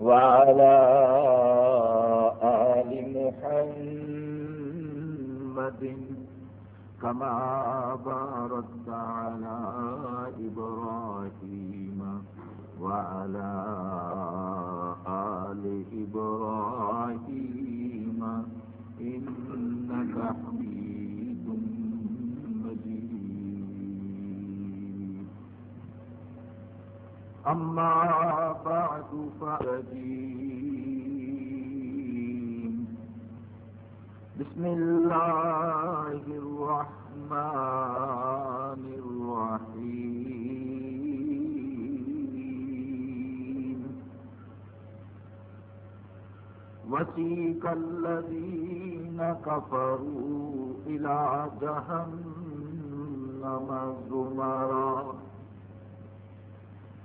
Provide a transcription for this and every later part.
وعلى آل محمد كما باركت على إبراهيم وعلى آل إبراهيم إنك حميد أما بعد فأجيب بسم الله الرحمن الرحيم. وسيك الذين كفروا إلى جهنم زمرا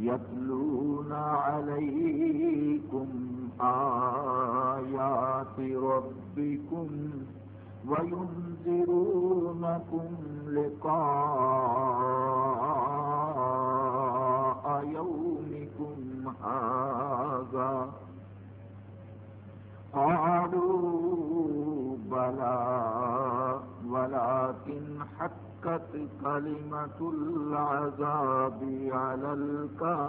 يتلون عليكم آيات ربكم وينذرونكم لقاء يومكم هذا قالوا بلى ولكن حقت كلمة العذاب على الكافرين.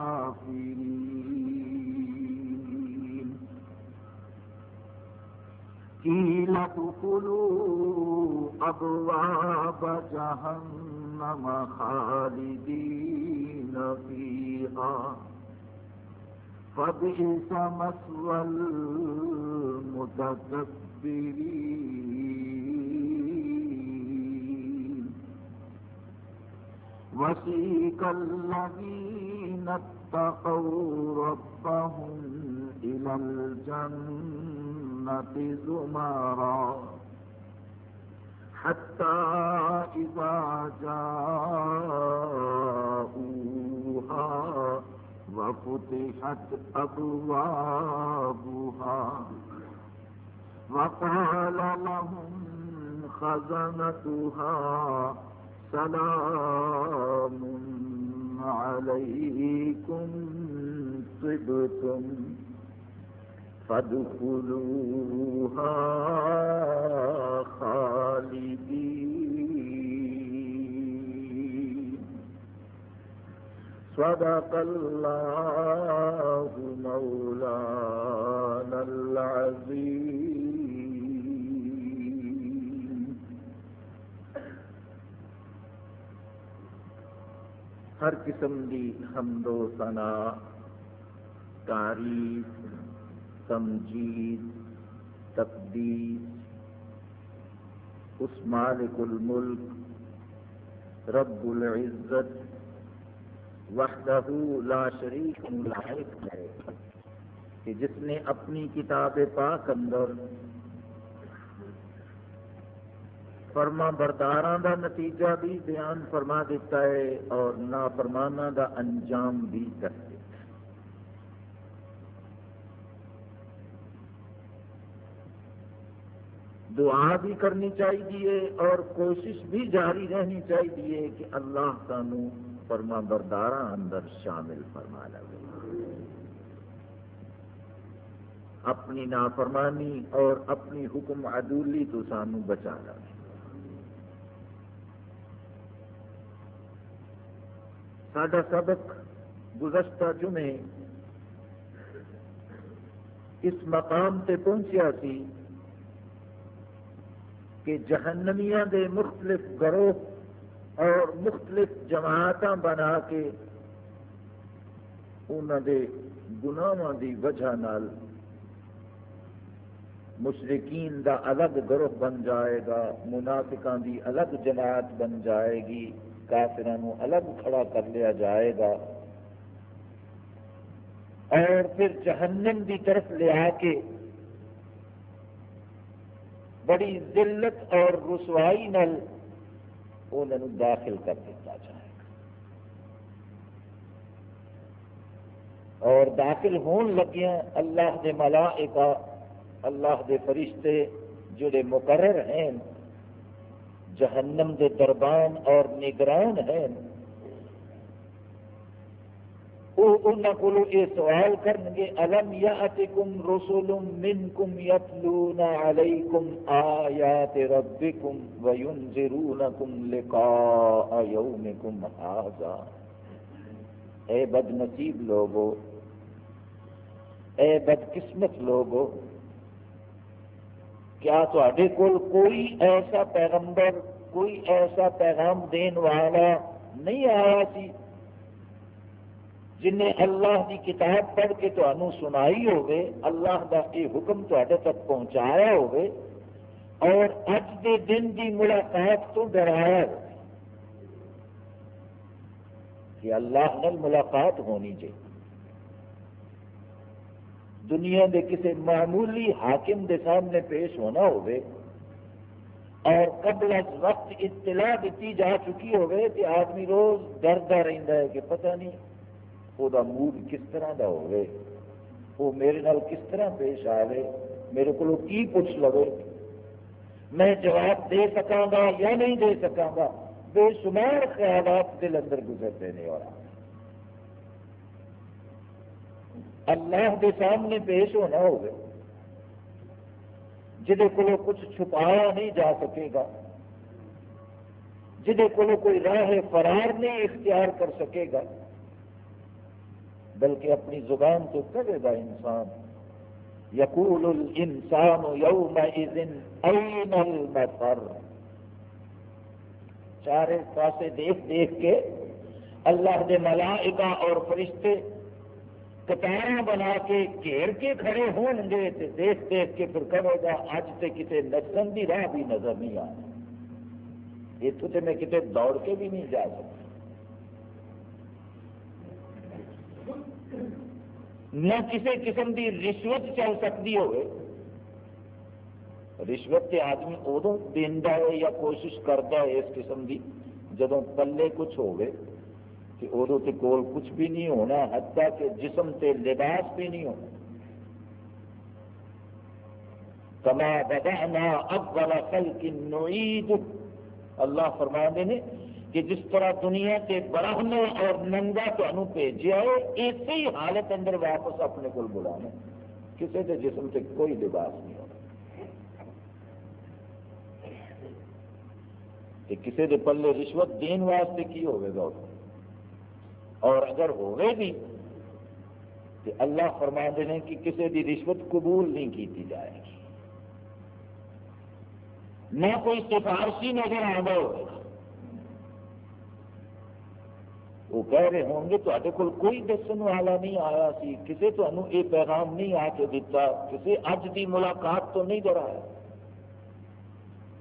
قيل ادخلوا أبواب جهنم خالدين فيها. فبئس مثوى المتكبرين وسيق الذين اتقوا ربهم إلى الجنة زمرا. حتى إذا جاءوها وفتحت أبوابها وقال لهم خزنتها سلام عليكم طبتم فادخلوها خالدين. صدق الله مولانا العظيم. ہر قسم دی حمد و ثنا، تعریف، تمجید تقدیس اس مالک الملک، رب العزت، وحدہ لا شریک لائق ہے کہ جس نے اپنی کتاب پاک اندر فرما برداراں دا نتیجہ بھی بیان فرما دیتا ہے اور نافرمانہ دا انجام بھی کر دیتا ہے دعا بھی کرنی چاہیے اور کوشش بھی جاری رہنی چاہیے کہ اللہ سانو فرما بردارا اندر شامل فرما لگے اپنی نافرمانی اور اپنی حکم عدولی تو سانو بچا لگے سڈا سبق گزشتہ جمعے اس مقام تے پہنچیا سی کہ جہنمیاں دے مختلف گروہ اور مختلف جماعت بنا کے انہوں دے گناواں دی وجہ نال مشرقین دا الگ گروہ بن جائے گا منافقان دی الگ جماعت بن جائے گی۔ کافرانو الگ کھڑا کر لیا جائے گا۔ اور پھر جہنم دی طرف لے آ کے بڑی ذلت اور رسوائی نل انہوں داخل کر دیتا جائے گا۔ اور داخل ہون لگیا اللہ دے ملائکہ، اللہ دے فرشتے جڑے مقرر ہیں جہنم دے دربان اور نگران ہیں۔ انہوں کو یہ سوال کریں گے الم یاتکم منکم یتلون علیکم آیات ربکم وینذرونکم لقاء یومکم اے بد نصیب لوگو، اے بد قسمت لوگو کیا تے کول کوئی ایسا پیغمبر، کوئی ایسا پیغام دین والا نہیں آیا سی جن اللہ کی کتاب پڑھ کے تمہیں سنائی ہوگی اللہ کا یہ حکم تے تک پہنچایا ہوگی اور اج کے دن کی ملاقات تو ڈرایا ہو کہ اللہ نل ملاقات ہونی چاہیے۔ دنیا کے کسی معمولی حاکم کے سامنے پیش ہونا ہوگی اور قبل از وقت اطلاع دیتی جا چکی ہوگی کہ آدمی روز ڈردا رہتا ہے کہ پتہ نہیں وہ موڈ کس طرح کا ہوئے، وہ میرے نال کس طرح پیش آئے میرے کو کی پوچھ لو میں جواب دے سکا گا یا نہیں دے سکا گا؟ بے شمار خیالات دل اندر گزرتے ہیں اور اللہ کے سامنے پیش ہونا ہوگا۔ جہد کو کچھ چھپایا نہیں جا سکے گا۔ جہد کو کوئی راہ فرار نہیں اختیار کر سکے گا۔ بلکہ اپنی زبان تو کرے گا انسان، یقول الانسان یوم این المفر چارے پاسے دیکھ دیکھ کے اللہ دے ملائکہ اور فرشتے کتار بنا کے گھیر کے کھڑے ہون گے تو دیکھ دیکھ کے پھر کرے گا اج سے کسی نسن کی راہ بھی نظر نہیں آنا اتو تو میں کتنے دوڑ کے بھی نہیں جا سکتا۔ نہ کسی قسم کی رشوت چل سکتی ہوئے۔ رشوت کے آدمی ادو دینا ہے یا کوشش کرتا ہے اس قسم کی جدو پلے کچھ ہوگے کہ ادو کے کول کچھ بھی نہیں ہونا، حتیٰ کہ جسم تے لباس بھی نہیں ہونا۔ کما بدانا اب والا کل کی اللہ فرما نے کہ جس طرح دنیا کے براہم اور ننگا تمہیں بھیجا جی ہے اسی حالت اندر واپس اپنے کو بلانا کسی کے جسم سے کوئی لباس نہیں ہونا۔ کسی کے پلے رشوت دین واسطے کی ہوئے گا؟ اور اگر ہوئے بھی تو اللہ فرما دینے کہ کسی کی رشوت قبول نہیں کی جائے گی۔ نہ کوئی سفارشی نظر آگا ہوگا وہ کہہ رہے ہوں گے تے کول کوئی دسن والا نہیں آیا سی۔ کسی تمہیں یہ پیغام نہیں آ کے دیتا کسی اج کی ملاقات تو نہیں کرایا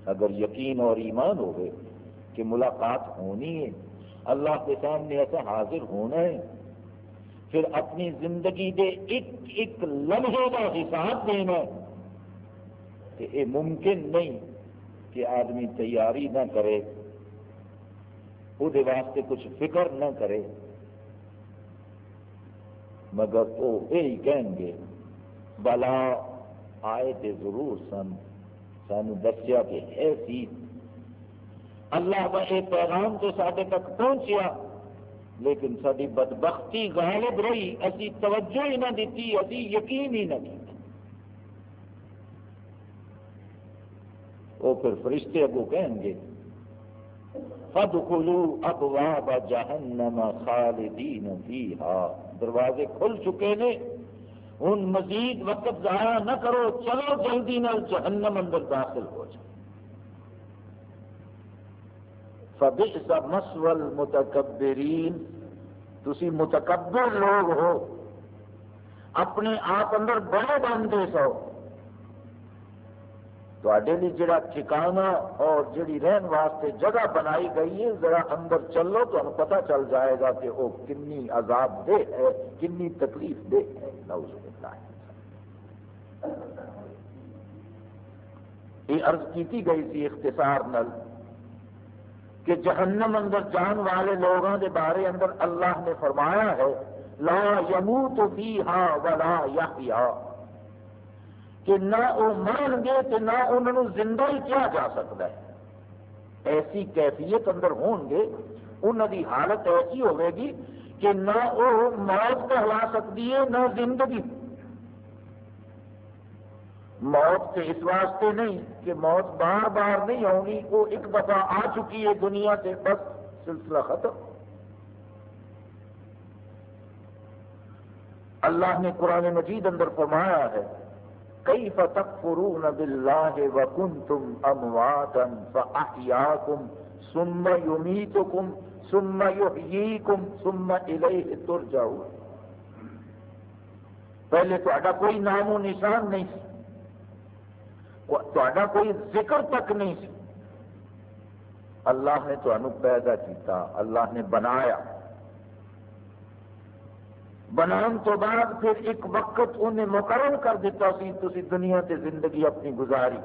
اگر یقین اور ایمان ہوگے کہ ملاقات ہونی ہے اللہ کے سامنے ایسا حاضر ہونا ہے۔ پھر اپنی زندگی دے ایک ایک لمحے کا حساب دینا کہ یہ ممکن نہیں کہ آدمی تیاری نہ کرے وہ واسطے کچھ فکر نہ کرے۔ مگر وہ یہی کہیں گے، بلا آئے تھے ضرور سن، سانو دسیا کہ ہے سی اللہ کا یہ پیغام تو سارے تک پہنچیا، لیکن ساری بدبختی غالب رہی، اسی توجہ ہی نہ دیتی اسی یقین ہی نہ کی وہ پھر فرشتے اگو کہیں گے فدخلوا ابواب جہنم خالدین فیہا دروازے کھل چکے نے ہن مزید وقت ضائع نہ کرو، چلو جلدی نال جہنم اندر داخل ہو جائے فبئس مسوى المتکبرین۔ تسی متکبر لوگ ہو۔ اپنے آپ اندر بڑے بنتے سو۔ تے لیے جڑا ٹھکانا اور جڑی رہن واسطے جگہ بنائی گئی ہے، ذرا اندر چلو تو ہمیں پتہ چل جائے گا کہ وہ کنی عذاب دہ ہے، کنی تکلیف دہ ہے۔ نوز یہ عرض کی گئی تھی اختصار نل۔ کہ جہنم اندر جان والے لوگوں کے بارے اندر اللہ نے فرمایا ہے، لا یموت فیہا ولا یحیا۔ کہ نہ وہ مرن گے کہ نہ انہوں زندہ ہی کیا جا سکتا ہے۔ ایسی کیفیت اندر ہون گے انہوں کی حالت ایسی ہوے گی کہ نہ وہ موت کہلا سکتی ہے، نہ زندگی۔ موت سے اس واسطے نہیں کہ موت بار بار نہیں آنی وہ ایک دفعہ آ چکی ہے دنیا سے، بس سلسلہ ختم۔ اللہ نے قرآن مجید اندر فرمایا ہے کئی فتق فرون بلاہ وکن تم امواتن فاحیاکم ثم یمیتکم ثم یحییکم ثم الیہ ترجعون۔ پہلے تو کوئی نام و نشان نہیں۔ سی تا کوئی ذکر تک نہیں سی۔ اللہ نے تمہیں پیدا کیتا، اللہ نے بنایا۔ بنان تو بعد پھر ایک وقت انہیں مقرر کر دیتا سی تھی دنیا تے زندگی اپنی گزاری۔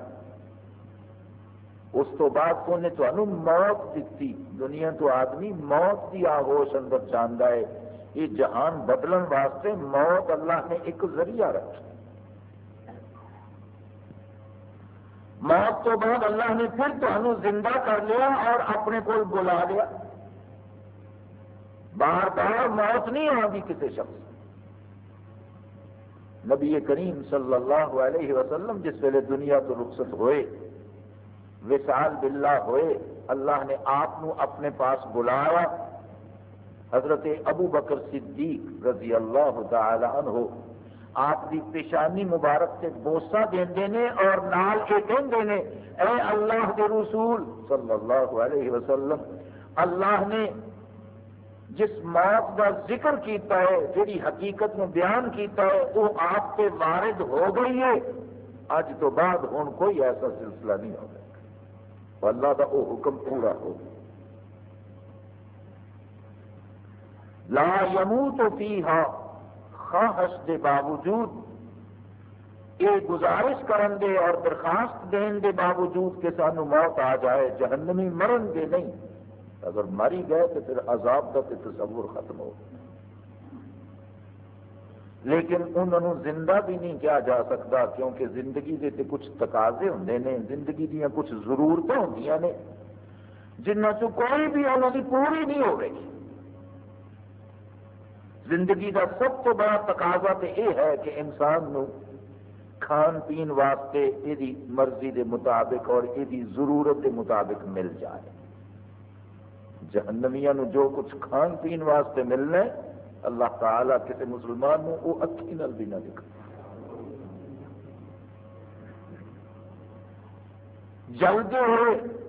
اس تو بعد انہیں تمہیں موت دیتی دنیا تو آدمی موت کی آگوش اندر چاہتا ہے۔ یہ جہان بدلن واسطے موت اللہ نے ایک ذریعہ رکھا۔ موت تو بعد اللہ نے پھر تمہیں زندہ کر لیا اور اپنے کو بلا لیا۔ بار بار موت نہیں آگی کسی شخص نبی کریم صلی اللہ علیہ وسلم جس ویلے دنیا تو رخصت ہوئے وسال بلا ہوئے، اللہ نے آپ اپنے پاس بلایا۔ حضرت ابو بکر صدیق رضی اللہ تعالی عنہ آپ کی پیشانی مبارک سے بوسا دے نے اور نال کے کہندے نے اے اللہ کے رسول صلی اللہ علیہ وسلم، اللہ نے جس موت کا ذکر کیتا ہے جی حقیقت میں بیان کیتا ہے، وہ آپ کے وارد ہو گئی ہے۔ اج تو بعد ہوں کوئی ایسا سلسلہ نہیں ہوگا۔ اللہ کا وہ حکم پورا ہو۔ لا یموت فیہا۔ خواہش دے باوجود، یہ گزارش کرن دے اور درخواست دین دے باوجود کہ سانو موت آ جائے، جہنمی مرن گے نہیں۔ اگر مری گئے تو پھر عذاب کا تو تصور ختم ہو۔ لیکن انہوں زندہ بھی نہیں کیا جا سکتا کیونکہ زندگی کے تے کچھ تقاضے ہوں نے، زندگی دیا کچھ ضرورتیں ہوں نے۔ جنہ سے کوئی بھی انہوں کی پوری نہیں ہو رہی۔ زندگی کا سب تو بڑا تقاضا تو یہ ہے کہ انسان نو کھان پین واسطے یہ مرضی دے مطابق اور یہ ضرورت دے مطابق مل جائے۔ جہنمیا جو کچھ کھان پین واسطے ملنا ہے، اللہ تعالیٰ کسی مسلمان نو وہ اکھی نل بھی نہ دکھا جلدی ہوئے۔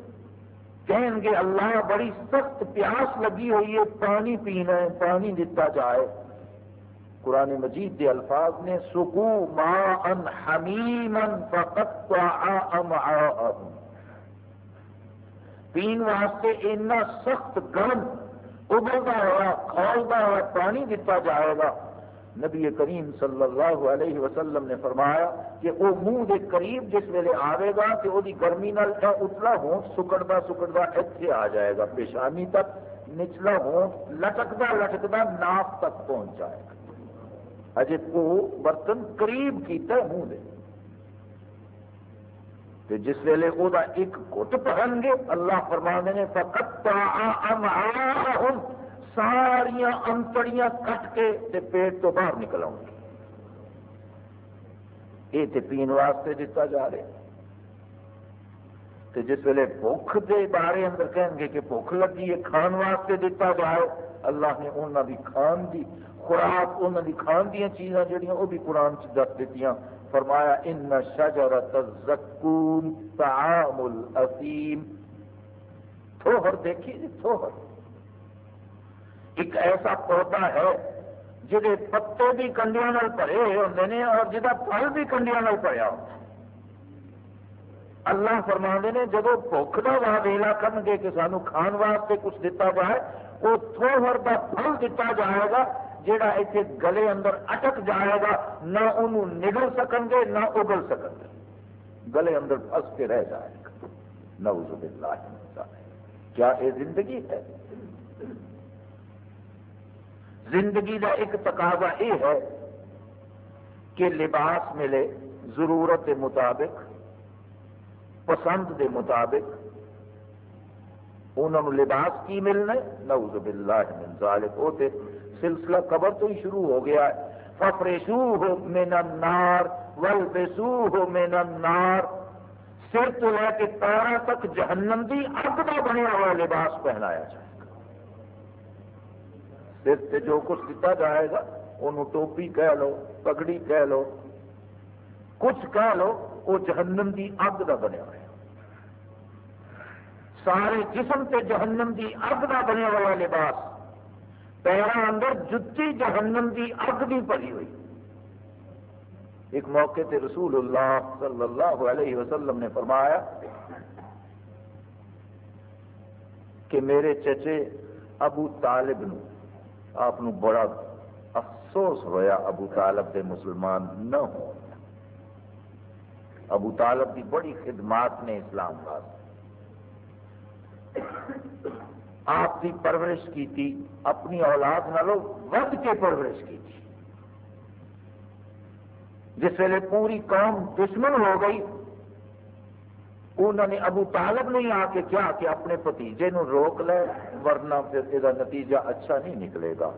کہیں گے، اللہ بڑی سخت پیاس لگی ہوئی ہے، پانی پینا ہے، پانی دیتا جائے۔ قرآن مجید کے الفاظ نے سکو ما ان حمیمن فقط پین واسطے اتنا سخت گرم ابلتا ہوا، کھولتا ہوا پانی دیتا جائے گا۔ نبی کریم صلی اللہ علیہ وسلم نے فرمایا کہ وہ منہ کے قریب جس ویلے آئے گا کہ وہ گرمی نال اتلا ہونٹ سکڑتا سکڑتا اتنے آ جائے گا پیشانی تک، نچلا ہونٹ لٹکتا لٹکتا ناف تک پہنچ جائے گا۔ اجے وہ برتن قریب کیتا ہے منہ دے۔ تو جس ویلے وہ ایک گٹ پہن گے اللہ فرما نے فقط ساریا انتڑیاں کٹ کے تے پیٹ تو باہر نکل آؤں گی۔ یہ تو پین واسطے دیتا جا رہا تے جس ویلے بھوک کے بارے اندر کہیں گے کہ بھوک لگی ہے، کھان واسطے دیتا جائے اللہ نے انہوں کی کھان دی خوراک انہوں کی کھان دیا چیزاں جہاں وہ بھی قرآن چ دس دیتی فرمایا، ان شجرت الزکون طعام الاسیم۔ تھوہر دیکھیے جی تھوہر۔ ایک ایسا پودا ہے جہے پتے بھی کنڈیا بھرے ہوئے ہوں نے اور جہاں پھل بھی کنڈیا بھریا ہوتا اللہ فرما نے جب بھوک کا وا ویلا کر گے کہ سانو کھان واسطے کچھ دتا جائے وہ تھوہر کا پھل دتا جائے گا جہاں اتنے گلے اندر اٹک جائے گا، نہ انہوں نگل سکن گے نہ اگل سکن گے گلے اندر پھنس کے رہ جائے گا۔ نعوذ باللہ من کیا یہ زندگی ہے؟ زندگی کا ایک تقاضا یہ ہے کہ لباس ملے ضرورت کے مطابق، پسند کے مطابق۔ انہوں لباس کی ملنا نعوذ باللہ من ذالک۔ وہ تے سلسلہ قبر تو ہی شروع ہو گیا ہے۔ ففرشوہ من النار والبسوہ من النار۔ سر تو لے کے پیروں تک جہنم دی اگ کا بنیا ہوا لباس پہنایا جائے۔ گا سے جو کچھ دیتا جائے گا انہوں ٹوپی کہہ لو، پگڑی کہہ لو، کچھ کہہ لو، وہ جہنم دی اگ کا بنیا ہوا سارے جسم سے جہنم دی اگ کا بنیا ہوا لباس۔ پیروں اندر جتی جہنم دی اگ بھی پڑی ہوئی۔ ایک موقع تے رسول اللہ صلی اللہ علیہ وسلم نے فرمایا کہ میرے چچے ابو طالب نو آپ بڑا افسوس ہویا ابو طالب دے مسلمان نہ ہو۔ ابو طالب کی بڑی خدمات نے اسلام واسطے۔ آپ کی پرورش کی تھی اپنی اولاد نالوں ود کے پرورش کی تھی جس ویلے پوری قوم دشمن ہو گئی انہوں نے ابو طالب نہیں آ کے کیا کہ اپنے پتیجے نو روک لے، ورنہ پھر یہ نتیجہ اچھا نہیں نکلے گا۔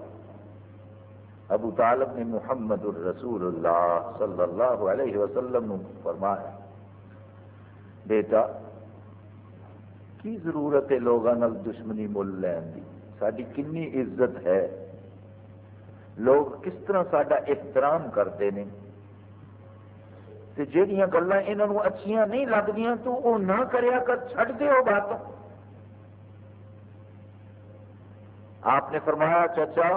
ابو طالب نے محمد الرسول اللہ صلی اللہ علیہ وسلم نو فرمایا، بیٹا، کی ضرورت ہے لوگوں دشمنی مل لین کی ساری کنی عزت ہے۔ لوگ کس طرح سڈا احترام کرتے ہیں تے جہیا گلا یہاں اچھیاں نہیں لگتی تو وہ نہ کریا کر چڑھ دے ہو بات۔ آپ نے فرمایا، چچا،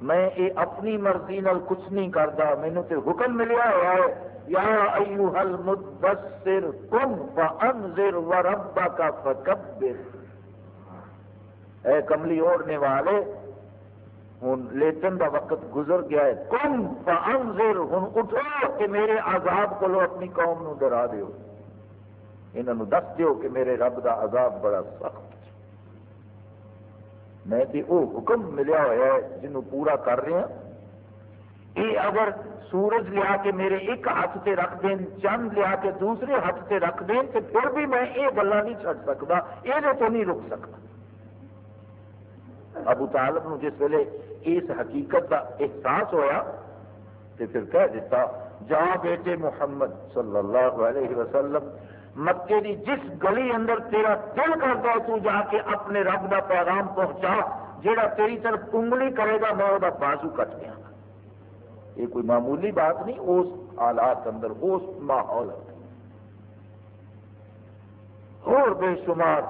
میں یہ اپنی مرضی نال کچھ نہیں کرتا مینو تو حکم ملیا ہوا ہے۔ یا ایوہ المدبسر کن فانذر وربک فکبر۔ اے کملی اوڑنے والے ہوں لیٹن کا وقت گزر گیا ہے۔ کن فانذر ہوں اٹھو کہ میرے عذاب کو اپنی قوم نو ڈرا دیو۔ انہوں دس دیو کہ میرے رب دا عذاب بڑا سخت میں تے وہ حکم ملیا ہوا ہے جنہوں پورا کر رہے ہیں۔ یہ اگر سورج لیا کے میرے ایک ہاتھ سے رکھ دیں چند لیا کے دوسرے ہاتھ سے رکھ دیں تو پھر بھی میں یہ گلا نہیں چڑ سکتا یہ تو نہیں رک سکتا ابو طالب نو جس ویلے اس حقیقت کا احساس ہویا تو پھر کہہ دیتا جا بیٹے محمد صلی اللہ علیہ وسلم مکے دی جس گلی اندر تیرا دل کرتا ہے، تو جا کے اپنے رب دا پیغام پہنچا، جیڑا تیری طرف انگلی کرے گا، میں وہ بازو کٹ گیا۔ یہ کوئی معمولی بات نہیں، اس حالات اندر، اس ماحول اور بے شمار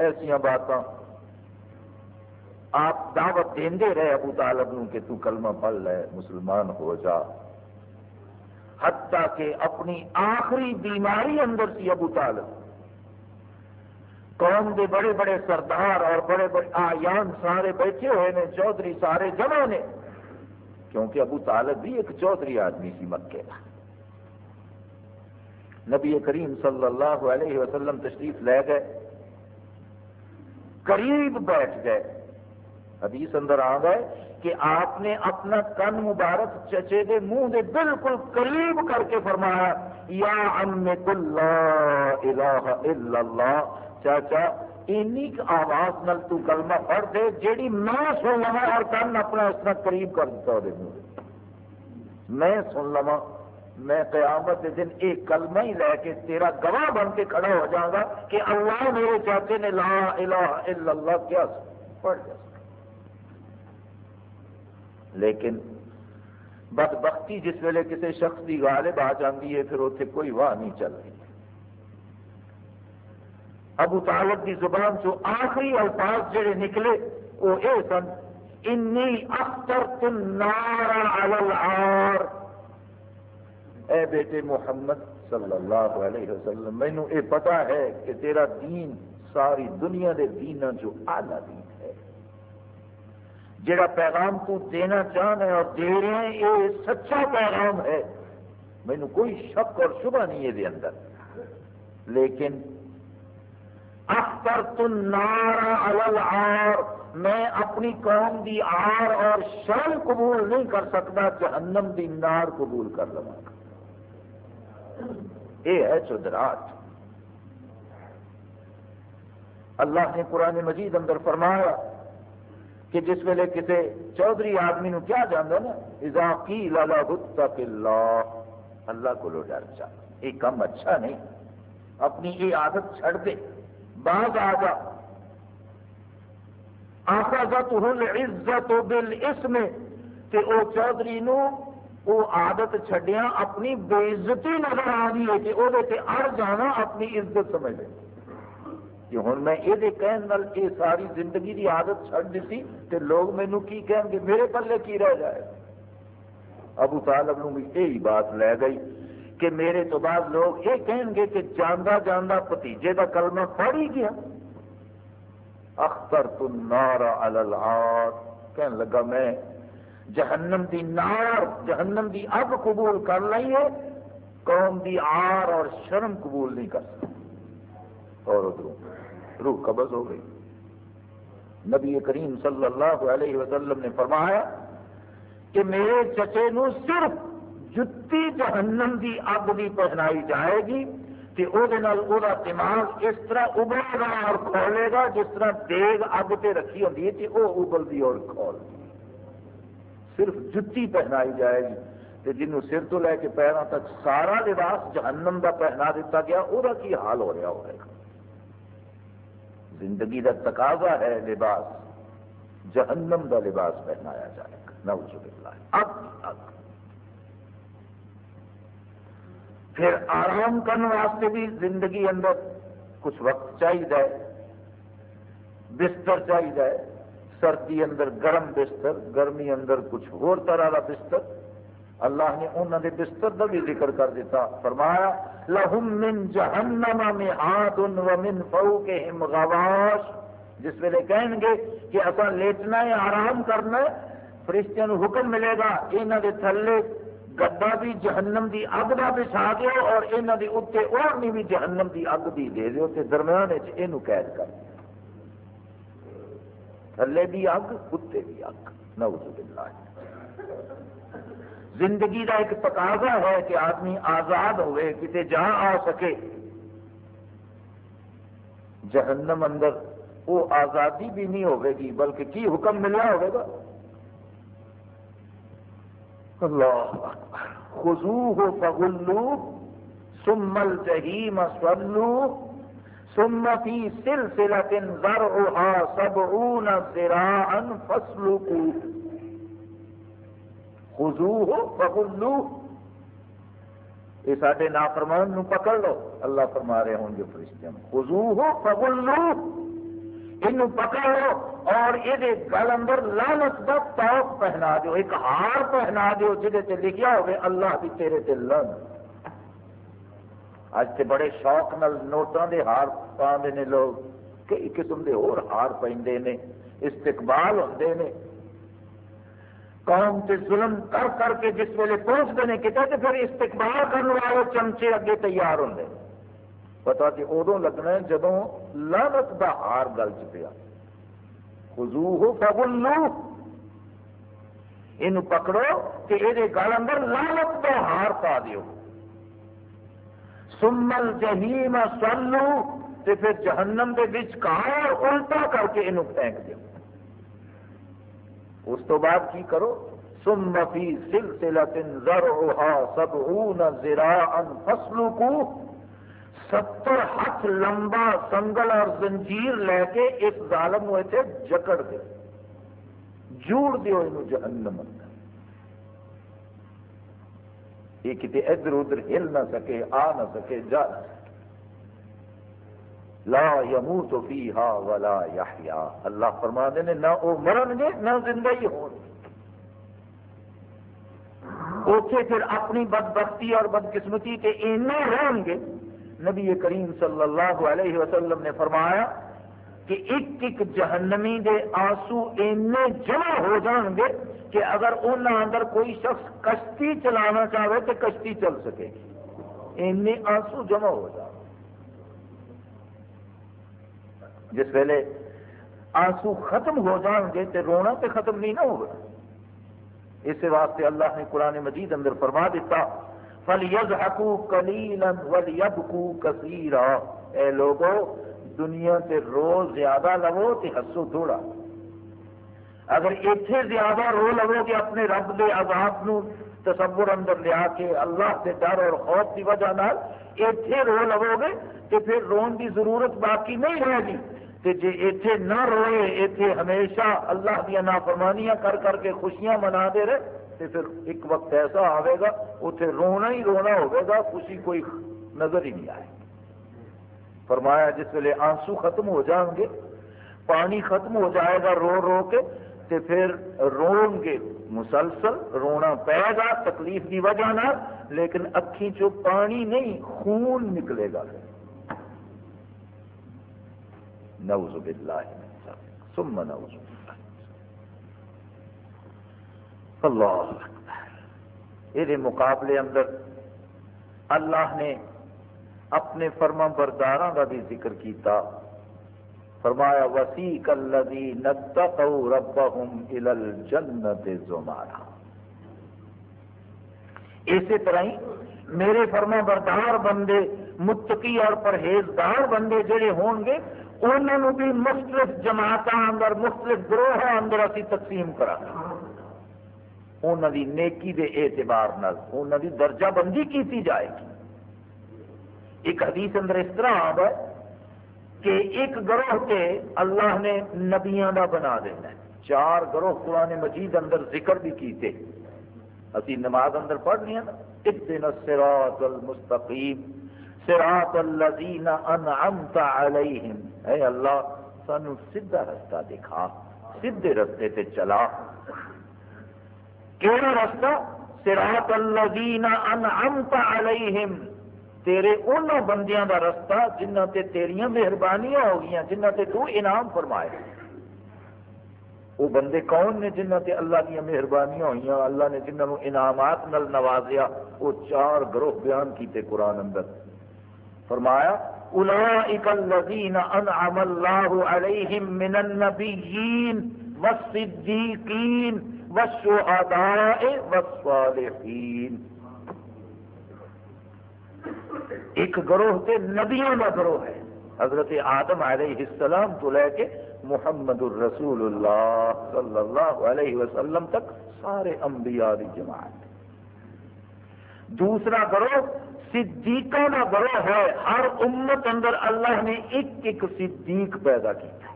ایسا بات آپ دعوت دے رہے ابو طالب نو کہ تو کلمہ پڑھ لے، مسلمان ہو جا۔ حتیٰ کہ اپنی آخری بیماری اندر سی ابو طالب۔ قوم کے بڑے بڑے سردار اور بڑے بڑے آیان سارے بیٹھے ہوئے نے، چودھری سارے جمع نے۔ کیونکہ ابو طالب بھی ایک چودھری آدمی سی مکے۔ کا نبی کریم صلی اللہ علیہ وسلم تشریف لے گئے۔ قریب بیٹھ گئے۔ حدیث اندر آ گئے کہ آپ نے اپنا کن مبارک چچے دے منہ دے بالکل قریب کر کے فرمایا، یا ام اللہ الہ الا اللہ۔ چاچا، اینی آواز نل تو کلمہ پڑھ دے، جیڑی میں سن لوا اور کن اپنا اس طرح قریب کر دیتا وہ میں سن لوا میں قیامت کے دن ایک کلمہ ہی لے کے تیرا گواہ بن کے کھڑا ہو جاؤں گا کہ اللہ میرے چاچے نے لا الہ الا اللہ کیا پڑھ جا لیکن بدبختی جس ویلے کسی شخص کی غالب آ جاتی ہے، پھر اتنے کوئی واہ نہیں چل رہی۔ ابو طالب کی زبان جو آخری الفاظ جڑے نکلے، وہ یہ سن، انی اختر الار اے بیٹے محمد صلی اللہ علیہ وسلم مینو یہ پتا ہے کہ تیرا دین ساری دنیا دے دین جو آلہ دین جڑا پیغام تو دینا چاہنا ہے اور دے رہے ہیں، یہ سچا پیغام ہے۔ مینو کوئی شک اور شبہ نہیں ہے اندر۔ لیکن اختر تن نارا آر میں اپنی قوم دی آر اور شرم قبول نہیں کر سکتا، جہنم دی نار قبول کر لوا یہ ہے چودراٹ اللہ نے قرآن مجید اندر فرمایا کہ جس ویلے کسی چودھری آدمی نو کیا جانا نا، اذا قیل اتق اللہ اللہ کو ڈر جا۔ یہ کم اچھا نہیں۔ اپنی یہ عادت چھڑ دے۔ بعض آ جا آخذت عزت بل اس میں کہ او چودھری نو وہ عادت چھڈیا اپنی بےزتی نظر آ رہی ہے کہ وہ اڑ جانا، اپنی عزت سمجھ لے۔ کہ ہوں میں یہ کہنے یہ ساری زندگی کی عادت چھڑ دیتی تو لوگ مینو کی کہیں گے، میرے پلے کی رہ جائے؟ ابو طالب نو بھی یہی بات لے گئی کہ میرے تو بعد لوگ یہ کہیں گے کہ جانا جانا بتیجے کا کلمہ پڑھ ہی گیا اختر تو نارا کہنے لگا میں جہنم دی نار، جہنم دی اب قبول کر لی ہے، قوم دی آر اور شرم قبول نہیں کر سکتا اور ادھر روح قبض ہو گئی۔ نبی کریم صلی اللہ علیہ وسلم نے فرمایا کہ میرے چچے نو صرف جتی جہنم دی اگ دی پہنائی جائے گی وہ دماغ اس طرح ابلے گا اور کھولے گا جس طرح دیگ اگ سے رکھی ہوتی ہے وہ ابلتی اور کھول صرف جتی پہنائی جائے گی۔ تو جنوں سر تو لے کے پیروں تک سارا لباس جہنم کا پہنا دیتا گیا وہ کی حال ہو رہا ہوگا زندگی کا تقاضا ہے لباس، جہنم کا لباس پہنایا جائے گا۔ نوز باللہ۔ اب اب پھر آرام کرنے واسطے بھی زندگی اندر کچھ وقت چاہیے۔ بستر چاہیے۔ سردی اندر گرم بستر، گرمی اندر کچھ اور طرح کا بستر۔ اللہ نے انہوں نے بستر کا بھی ذکر کر دیتا۔ فرمایا، لہم من جہنم میں ہاتھ ان و من فو کے غواش۔ جس ویلے کہیں گے کہ اصا لیٹنا ہے، آرام کرنا ہے فرشتوں حکم ملے گا یہاں کے تھلے گدا بھی جہنم دی اگ کا بچھا دو اور یہاں کی اتنے اور بھی جہنم دی اگ دی دے دو تے درمیان یہ قید کر۔ تھلے بھی اگ اتنے بھی اگ۔ نوز باللہ۔ زندگی کا ایک تقاضا ہے کہ آدمی آزاد ہوئے کسی جا آ سکے۔ جہنم اندر وہ آزادی بھی نہیں ہوئے گی، بلکہ کی حکم ملنا ہوگا اللہ خضوه فغلوه، ثم الجحیم صلوه، ثم في سلسلة ذرعها سبعون ذراعا فاسلكوه خضوه فغلوه یہ سارے نافرمان نو پکڑ لو۔ اللہ فرما رہے ہوں گے فرشتے خضوه فغلوه یہ پکڑ لو اور یہ گل اندر لانت کا توق پہنا دو ایک ہار پہنا دو جہد لکھیا ہوگی اللہ بھی تیرے تے لن۔ اج تے بڑے شوق نال نوٹاں دے ہار پاندے نے لوگ۔ کئی قسم دے اور ہار پیندے نے، استقبال ہوندے نے۔ قوم سے ظلم کر کر کے جس ویلے پہنچتے ہیں کتنے تو پھر استقبال کرنے والے چمچے اگے تیار ہوندے پتا کہ ادو لگنا ہے جدو لانت کا ہار گل چ پیا خزو فگلو یہ پکڑو کہ یہ گل اندر لانت کا ہار پا دیو۔ سمل جہیم سلو تے پھر جہنم کے بچکار الٹا کر کے یہ پھینک دیو۔ اس تو بعد کی کرو؟ سم فی سلسلہ ذرعها سبعون ذراعا ستر ہاتھ لمبا سنگل اور زنجیر لے کے اس ظالم کو اتنے جکڑ دے۔ جوڑ دیو یہ جہنم اندر۔ یہ کتنے ادھر ادھر ہل نہ سکے، آ نہ سکے، جا نہ سکے۔ لا یموت فیہا ولا یحیا اللہ فرما دے نہ وہ مرن گے، نہ زندہ ہی ہو پھر اپنی بدبختی اور بدقسمتی کے اینے رہیں گے۔ نبی کریم صلی اللہ علیہ وسلم نے فرمایا کہ ایک ایک جہنمی دے آنسو اینے جمع ہو جان گے کہ اگر انہوں اندر کوئی شخص کشتی چلانا چاہے تو کشتی چل سکے۔ گی اینے آنسو جمع ہو جائے جس ویلے آنسو ختم ہو جان گے تو رونا تو ختم نہیں نہ ہوگا۔ اس واسطے اللہ نے قرآن مجید اندر فرما دیتا فل یز حقو کلیل اے لوگو، دنیا سے روز زیادہ لو تو ہسو تھوڑا۔ اگر اتنے زیادہ رو لو گے اپنے رب کے عذاب نو، تصور اندر لیا کے اللہ سے ڈر اور خوف کی وجہ اتنے رو لو گے تو پھر رون کی ضرورت باقی نہیں رہے گی۔ کہ جی اتنے نہ روئے اتنے ہمیشہ اللہ دیا نافرمانیاں کر کر کے خوشیاں منا دے رہے تو پھر ایک وقت ایسا آئے گا اتنے رونا ہی رونا ہوگا خوشی کوئی نظر ہی نہیں آئے۔ فرمایا جس ویلے آنسو ختم ہو جائیں گے، پانی ختم ہو جائے گا رو رو کے تو پھر رون گے۔ مسلسل رونا پے گا، تکلیف کی وجہ نہ لیکن اکھی چو پانی نہیں، خون نکلے گا۔ پھر نعوذ باللہ من ثم نعوذ باللہ اللہ یہ مقابلے اندر اللہ نے اپنے فرما بردار کا بھی ذکر کیتا. فرمایا وسیق الذین اتقوا ربهم الى الجنت زمارا اسی طرح ہی میرے فرما بردار بندے، متقی اور پرہیزگار بندے جڑے ہون گے انہوں بھی مختلف جماعت اندر، مختلف گروہ اندر اسی تقسیم کرا۔ انہوں کی نیکی دے اعتبار انہوں کی درجہ بندی کی جائے گی۔ ایک حدیث اندر اس طرح آ ہے کہ ایک گروہ کے اللہ نے نبیاں کا بنا دینا ہے۔ چار گروہ قرآن مجید اندر ذکر بھی کیتے۔ اسی نماز اندر پڑھ لیا نا۔ ایک دن الصراط المستقیم۔ صراط الذین انعمت علیہم۔ اے اللہ، سانو سیدھا رستہ دکھا، سیدھے رستے تے چلا۔ کیڑا رستہ؟ صراط الذین انعمت علیہم۔ تیرے ان بندیاں دا رستہ جنہ تے تیریاں مہربانیاں ہو گئی جنہ تے تو انعام فرمائے۔ وہ بندے کون نے جنہ تے اللہ دیا مہربانیاں ہوئی اللہ نے جنہوں انعامات نل نوازیا، وہ چار گروہ بیان کیتے قرآن اندر۔ فرمایا اولئک الذین انعم اللہ علیہم من النبیین والصدیقین والشہداء والصالحین. ایک گروہ کے نبیوں کا گروہ ہے، حضرت آدم علیہ السلام تو لے کے محمد الرسول اللہ صلی اللہ علیہ وسلم تک سارے انبیاء کی جماعت. دوسرا گروہ صدیقوں کا گروہ ہے، ہر امت اندر اللہ نے ایک ایک صدیق پیدا کیا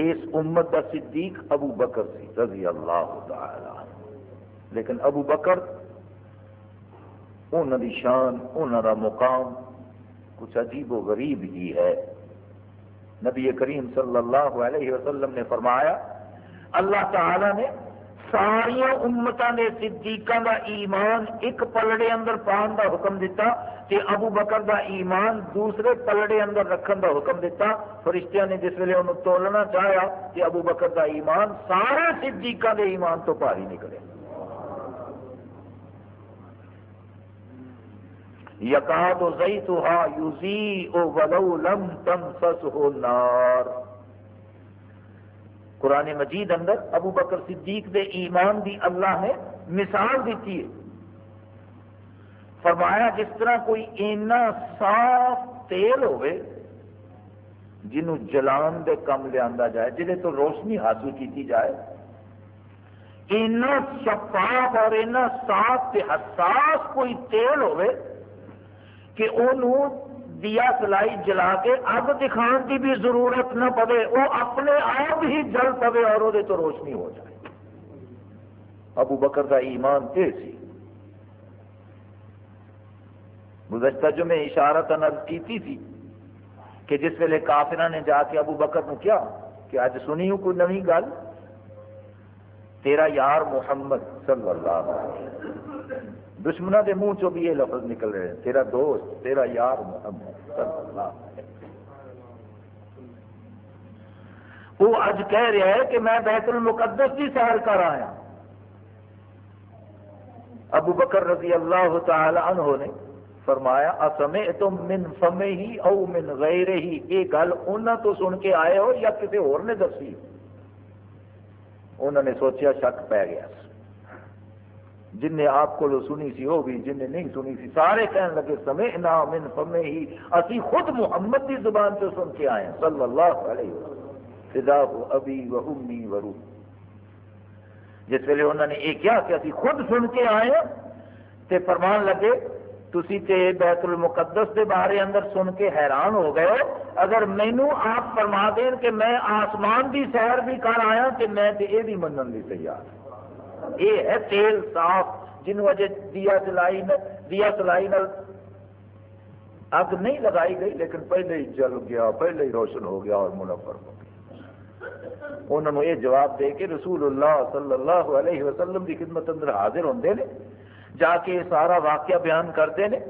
اس امت کا صدیق ابو بکر سی، رضی اللہ تعالی لیکن ابو بکر انہوں دی شان انہوں دا مقام کچھ عجیب و غریب ہی ہے۔ نبی کریم صلی اللہ علیہ وسلم نے فرمایا، اللہ تعالی نے ساریا امتوں نے صدیقہ دا ایمان ایک پلڑے اندر پان دا حکم دیتا کہ ابو بکر دا ایمان دوسرے پلڑے اندر رکھن دا حکم دیتا فرشتیاں نے جس ویلے انہوں تولنا چاہیا کہ ابو بکر دا ایمان سارے صدیقہ دے ایمان تو پاری نکلے۔ یقاد زیتها یوزی او ولو لم تمسسه النار۔ قرآن مجید اندر ابو بکر صدیق دے ایمان دی اللہ نے مثال دیتی ہے۔ فرمایا جس طرح کوئی اینا صاف تیل ہوئے، جنہوں جلان دے کم لیا جائے جہے تو روشنی حاصل کی جائے، اینا شفاف اور اینا صاف تے حساس کوئی تیل ہوئے کہ انہوں دیا سلائی جلا کے اگ دکھان کی بھی ضرورت نہ پڑے، وہ اپنے آپ ہی جل پے اور وہ تو روشنی ہو جائے۔ ابو بکر کا ایمان یہ سی۔ گزشتہ جو میں اشارت نرد کی تھی کہ جس ویلے کافرہ نے جا کے ابو بکر نے کیا کہ اج سنی ہوں کوئی نوی گل؟ تیرا یار محمد صلی اللہ علیہ وسلم۔ دشمنوں کے منہ چو بھی یہ لفظ نکل رہے ہیں۔ تیرا دوست، تیرا یار محمد صلی اللہ وہ اج کہہ رہا ہے کہ میں بیت المقدس کی سیر کر آیا ابو بکر رضی اللہ تعالی عنہ نے فرمایا اسمے تم من فمے ہی او من غیر ہی یہ گل انہوں تو سن کے آئے ہو یا کسی اور نے دسی انہوں نے سوچیا شک پی گیا۔ جن نے آپ کو سنی سی وہ بھی جن نے نہیں سنی سی، سارے کہنے لگے سمے نا من فمے ہی اسی خود محمد کی زبان سے سن کے آئے صلی اللہ علیہ وسلم۔ فدا ابی و امی و روح۔ جس ویلے انہوں نے یہ کیا کہ اسی خود سن کے آئے تے فرمان لگے، تسی تے بیت المقدس دے بارے اندر سن کے حیران ہو گئے اگر مینو آپ فرما دین کہ میں آسمان دی سیر بھی کر آیا کہ میں تے یہ بھی منن دی تیار یہ ہے تیل صاف، جن وجہ دیا جلائی دیا سلائی اگ نہیں لگائی گئی، لیکن پہلے ہی جل گیا، پہلے ہی روشن ہو گیا اور منفر ہو گیا۔ انہوں نے یہ جواب دے کے رسول اللہ صلی اللہ علیہ وسلم کی خدمت اندر حاضر ہوتے ہیں جا کے سارا واقعہ بیان کرتے ہیں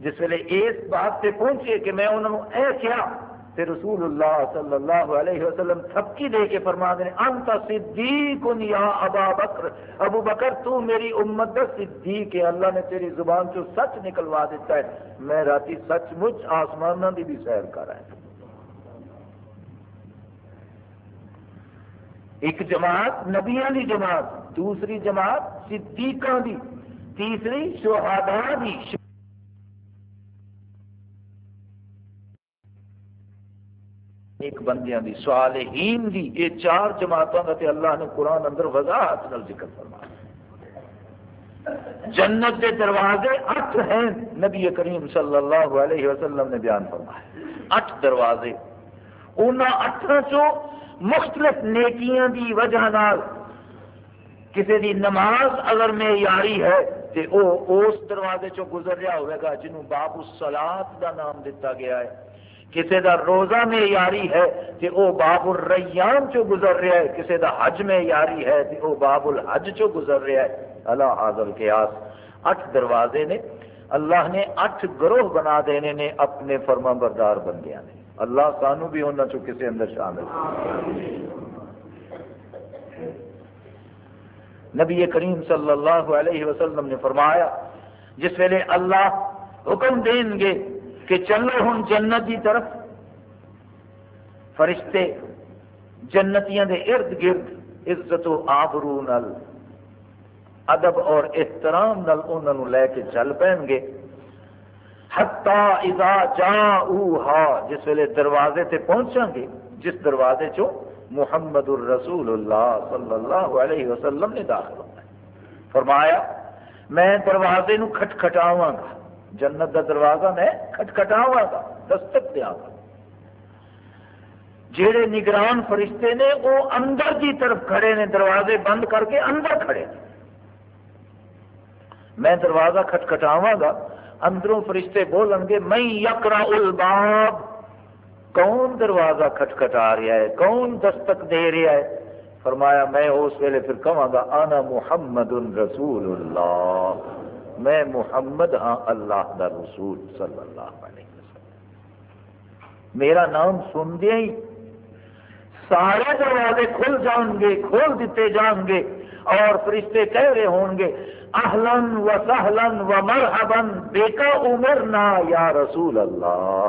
جس ویلے اس بات سے پہنچے کہ میں انہوں نے اے کیا؟ تے رسول اللہ صلی اللہ علیہ وسلم تھپکی دے کے فرما دے انت صدیق یا ابا بکر، ابو بکر، تو میری امت دا صدیق ہے، اللہ نے تیری زبان سے سچ نکلوا دیتا ہے۔ میں راتی سچ مچ آسمان دی بھی سیر کر رہا ہے ایک جماعت، نبیاں دی جماعت، دوسری جماعت، صدیقاں دی، تیسری شہداء دی۔ ایک بندیاں دی، صالحین دی۔ یہ چار جماعتوں کا اللہ نے قرآن اندر وضاحت نال ذکر فرمایا۔ جنت کے دروازے اٹھ ہیں۔ نبی کریم صلی اللہ علیہ وسلم نے بیان فرمایا۔ اٹھ دروازے۔ انہوں اٹھوں چو مختلف نیکیاں دی وجہ نال کسی دی نماز اگر میں یاری ہے تے او اس دروازے چو گزر رہا ہوئے گا جنہوں باب السلات دا نام دیتا گیا ہے۔ کسی دا روزہ میں یاری ہے تے او باب الریان چو گزر رہا ہے کسی دا حج میں یاری ہے تے او باب الحج چو گزر رہا ہے۔ اللہ حاضر کے آس اٹھ دروازے نے۔ اللہ نے اٹھ گروہ بنا دینے نے اپنے فرما بردار بندیاں نے۔ اللہ سانو بھی ہونا چو کسی اندر شامل نبی کریم صلی اللہ علیہ وسلم نے فرمایا، جس ویلے اللہ حکم دیں گے کہ چلو ہوں جنت کی طرف۔ فرشتے جنتیاں دے ارد گرد عزت و آبرو نل ادب اور احترام نل انہوں لے کے چل پین گے حتی اذا جا جس ویلے دروازے تے پہنچا گے، جس دروازے چو محمد الرسول اللہ صلی اللہ علیہ وسلم نے داخل ہونا ہے۔ فرمایا، میں دروازے نو کھٹکھٹاواں گا۔ جنت دا دروازہ میں کھٹکھٹاواں گا دستک دیا گا جہے نگران فرشتے نے، وہ اندر کی طرف کھڑے نے، دروازے بند کر کے اندر کھڑے۔ نے میں دروازہ کھٹکھٹاواں گا، اندروں فرشتے بولن گے میں یکرا الباب کون دروازہ کھٹکھٹا رہا ہے؟ کون دستک دے رہا ہے؟ فرمایا، میں اس ویلے پھر کہاں گا آنا محمد رسول اللہ میں محمد ہاں اللہ دا رسول صلی اللہ علیہ وسلم۔ میرا نام سن دیا ہی۔ سارے دروازے کھل جان گے، کھول دیتے جان گے اور فرشتے کہہ رہے ہون گے اہلن و سہلن و مرحبن بیکا عمرنا یا رسول اللہ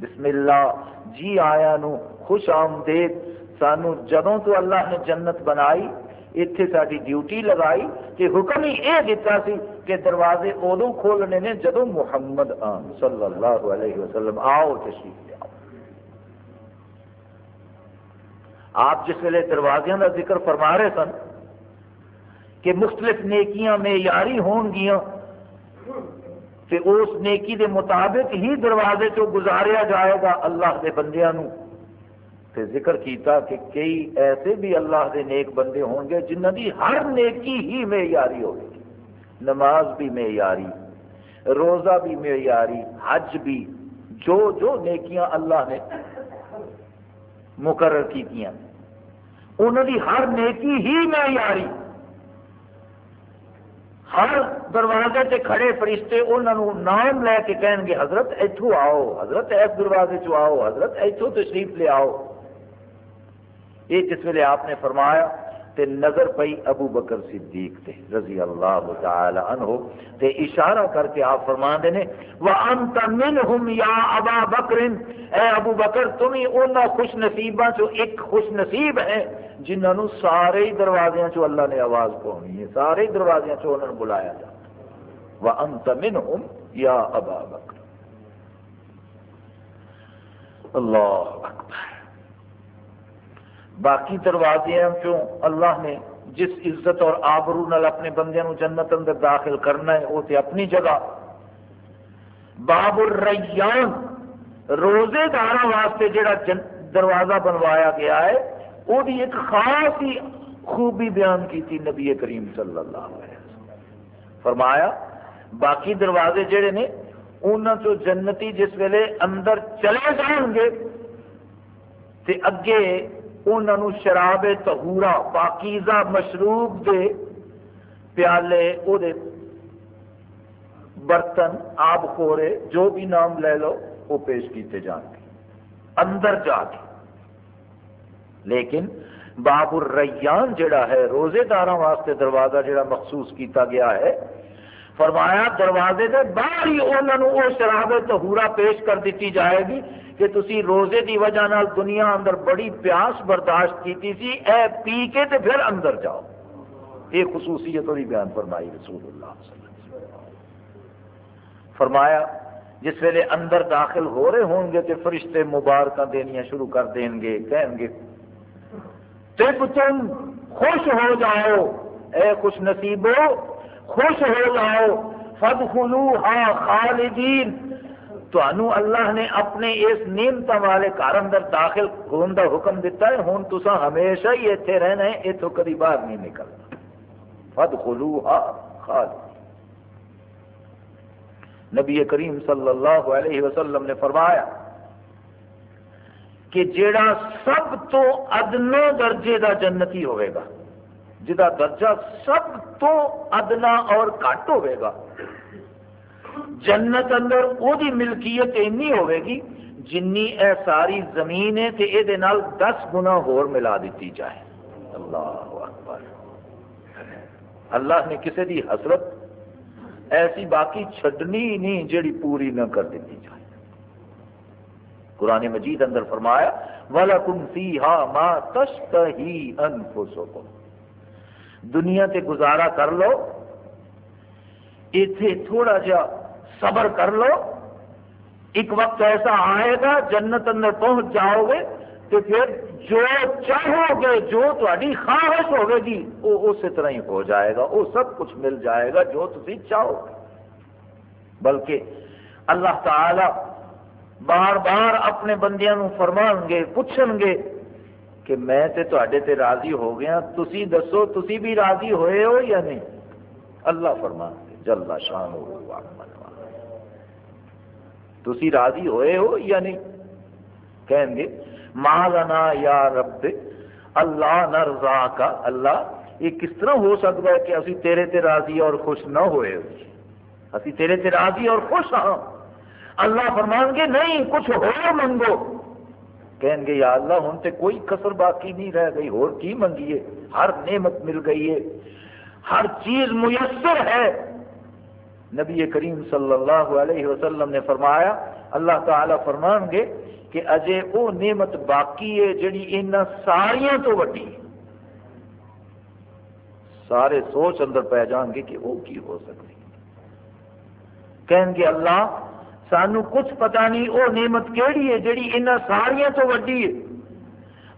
بسم اللہ۔ جی آیا نو، خوش آمدید۔ سانو جدوں تو اللہ نے جنت بنائی اتنے ساری ڈیوٹی لگائی کہ حکم ہی یہ دیتا سی کہ دروازے ادو کھولنے نے جدو محمد آن صلی اللہ علیہ وسلم آؤ تشریف آپ جس ویلے دروازے کا ذکر فرما رہے سن کہ مختلف نیکیاں میں یاری ہون گیاں تے اس نیکی دے مطابق ہی دروازے چو گزاریا جائے گا اللہ دے بندیاں نو تے ذکر کیتا کہ کئی ایسے بھی اللہ دے نیک بندے ہوں گے جنہ دی ہر نیکی ہی معیاری ہوگی نماز بھی معیاری، روزہ بھی معیاری، حج بھی، جو جو نیکیاں اللہ نے مقرر کی انہوں دی ہر نیکی ہی معیاری۔ ہر دروازے سے کھڑے فرشتے انہوں نام لے کے کہیں گے، حضرت اتو آؤ، حضرت ایس دروازے چ آؤ، حضرت اتو تشریف لے آؤ۔ یہ جس ویلے آپ نے فرمایا تے نظر پئی ابو بکر صدیق تے، رضی اللہ تعالی عنہ، تے اشارہ کر کے آپ فرما دینے وَأَنْتَ مِنْهُمْ يَا أَبَا بَكْرٍ۔ اے ابو بکر، تم ہی انہاں خوش نصیباں چو ایک خوش نصیب ہے جنہاں نو سارے دروازیاں چو اللہ نے آواز پہنی ہے سارے دروازیاں چو انہاں بلایا جا وَأَنْتَ مِنْهُمْ يَا أَبَا بَكْرٍ۔ اللہ اکبر۔ باقی دروازے چوں اللہ نے جس عزت اور آبرو نال اپنے بندے نو جنت اندر داخل کرنا ہے، وہ تے اپنی جگہ۔ باب الریان روزے دار واسطے جڑا دروازہ بنوایا گیا ہے، وہ بھی ایک خاص ہی خوبی بیان کی تھی نبی کریم صلی اللہ علیہ وسلم۔ فرمایا، باقی دروازے جڑے نے انہوں چو جنتی جس ویلے اندر چلے جان گے، تے اگے انہوں شراب تہورا پاکیزہ مشروب دے پیالے دے برتن، آب خورے، جو بھی نام لے لو وہ پیش کیتے جان گے، اندر جا کے۔ لیکن باب الریان جڑا ہے، روزے دار واسطے دروازہ جڑا مخصوص کیتا گیا ہے فرمایا دروازے دے باہر ہی انہوں وہ شراب تہورا پیش کر دیتی جائے گی کہ تسی روزے دی وجہ نال دنیا اندر بڑی پیاس برداشت کیتی سی، اے پی کے تے پھر اندر جاؤ۔ یہ خصوصیت ہوئی بیان فرمائی رسول اللہ صلی اللہ علیہ وسلم۔ فرمایا، جس ویلے اندر داخل ہو رہے ہوں گے تے فرشتے مبارکہ دینیاں شروع کر دیں گے کہیں گے تب تم خوش ہو جاؤ، اے خوش نصیبو خوش ہو جاؤ۔ فد خلو ہاں خالدین تو اللہ نے اپنے اس نعمت والے گھر اندر داخل ہونے کا حکم دیتا ہے۔ ہوں تو ہمیشہ ہی اتنے رہنا ہے اتو کدی باہر نہیں نکلنا۔ فد خلو ہاں خالدین نبی کریم صلی اللہ علیہ وسلم نے فرمایا کہ جیڑا سب تو ادنا درجے دا جنتی ہوئے گا۔ جدا درجہ سب تو ادنا اور گھٹ ہوئے گا۔ جنت اندر وہ ملکیت اینی ہوئے گی جنی اے ساری زمین ہے تے اے دے نال دس گنا ہور ملا دیتی جائے۔ اللہ اکبر۔ اللہ نے کسی دی حسرت ایسی باقی چھڈنی نہیں جڑی پوری نہ کر دیتی جائے۔ قرآن مجید اندر فرمایا، وَلَكُمْ فِيهَا مَا تَشْتَهِي أَنفُسُكُمْ۔ دنیا تے گزارا کر لو اتنے تھوڑا جا صبر کر لو، ایک وقت ایسا آئے گا جنت اندر پہنچ جاؤ گے تو پھر جو چاہو گے، جو تاری خواہش ہوگی گی وہ اسی طرح ہی ہو جائے گا وہ سب کچھ مل جائے گا جو تھی چاہو گے۔ بلکہ اللہ تعالی بار بار اپنے بندیاں فرمان گے، پوچھن گے کہ میں تے تے راضی ہو گیا، تسی دسو تسی بھی راضی ہوئے ہو یا نہیں؟ اللہ فرما جل شان ہو تسی راضی ہوئے ہو یا نہیں؟ کہیں گے، مالنا یا رب، اللہ نرضا کا، اللہ، یہ کس طرح ہو سکتا ہے کہ اسی تیرے تے راضی اور خوش نہ ہوئے اسی تیرے تے راضی اور خوش ہاں۔ اللہ فرمان گے نہیں، کچھ ہو منگو کہیں گے، یا اللہ ہوں تے کوئی کسر باقی نہیں رہ گئی اور کی منگیے؟ ہر نعمت مل گئی ہے۔ ہر چیز میسر ہے۔ نبی کریم صلی اللہ علیہ وسلم نے فرمایا، اللہ تعالی فرمان گے کہ اجے وہ نعمت باقی ہے جڑی ان ساریاں تو وڈی سارے سوچ اندر پہ جان گے کہ وہ کی ہو سکتی کہیں گے، اللہ سانو کچھ پتا نہیں وہ نعمت کیڑی ہے جیڑی ان ساریا تو وڈی ہے۔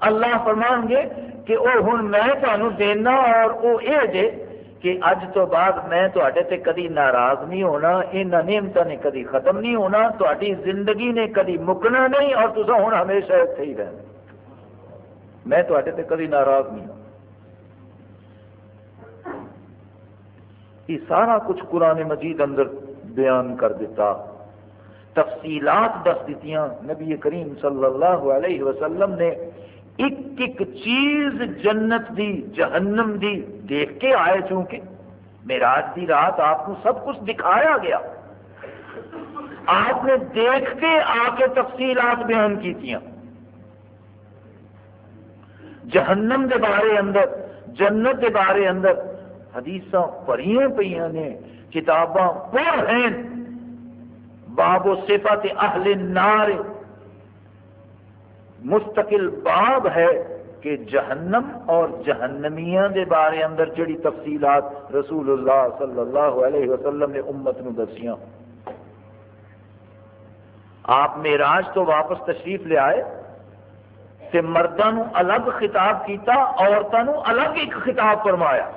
اللہ فرمان گے کہ وہ ہوں میں تمہیں دینا اور وہ یہ جے کہ اج تو بعد میں تے کدی ناراض نہیں ہونا ان نعمت نے کدی ختم نہیں ہونا تاری زندگی نے کدی مکنا نہیں اور تصا ہوں ہمیشہ اتنے ہی رہنا۔ میں تے کدی ناراض نہیں ہوں۔ یہ سارا کچھ قرآن مجید اندر بیان کر دیتا۔ تفصیلات دس دیتی نبی کریم صلی اللہ علیہ وسلم نے ایک ایک چیز جنت دی، جہنم دی، دیکھ کے آئے چونکہ میراج دی رات آپ کو سب کچھ دکھایا گیا۔ آپ نے دیکھ کے آ کے تفصیلات بیان کی جہنم دے بارے اندر، جنت کے بارے اندر حدیث پڑھیاں پہ نے، کتاباں پڑھ ہیں۔ باب و صفت اہل نار مستقل باب ہے کہ جہنم اور جہنمیاں دے بارے اندر جڑی تفصیلات رسول اللہ صلی اللہ علیہ وسلم نے امت نو دسیاں۔ آپ میراج تو واپس تشریف لے آئے تے مردوں الگ خطاب کیتا عورتوں الگ ایک خطاب فرمایا۔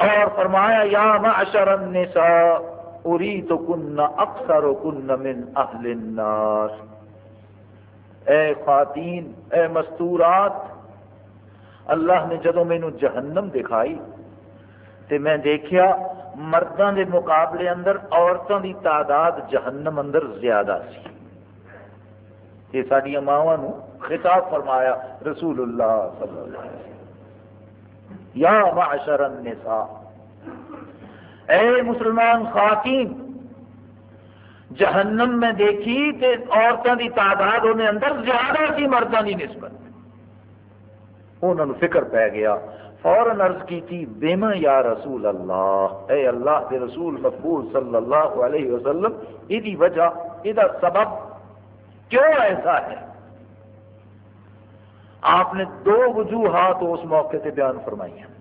اور فرمایا، یا معشر النساء اريد کن اکثر کن من اہل النار. اے خواتین، اے مستورات، اللہ نے جدو مینو جہنم دکھائی تے میں دیکھیا مردوں دے مقابلے اندر عورتوں دی تعداد جہنم اندر زیادہ سی۔ یہ ساری ماوا خطاب فرمایا رسول اللہ صلی اللہ علیہ وسلم۔ یا معشر النساء۔ اے مسلمان خواتین جہنم میں دیکھی تے عورتوں کی تعداد انہیں اندر زیادہ سی مردوں کی نسبت۔ انہوں نے فکر پی گیا، فوراً عرض کی تھی بیم یا رسول اللہ؟ اے اللہ کے رسول مقبول صلی اللہ علیہ وسلم یہ وجہ یہ سبب کیوں ایسا ہے؟ آپ نے دو وجوہات اس موقع سے بیان فرمائی ہیں۔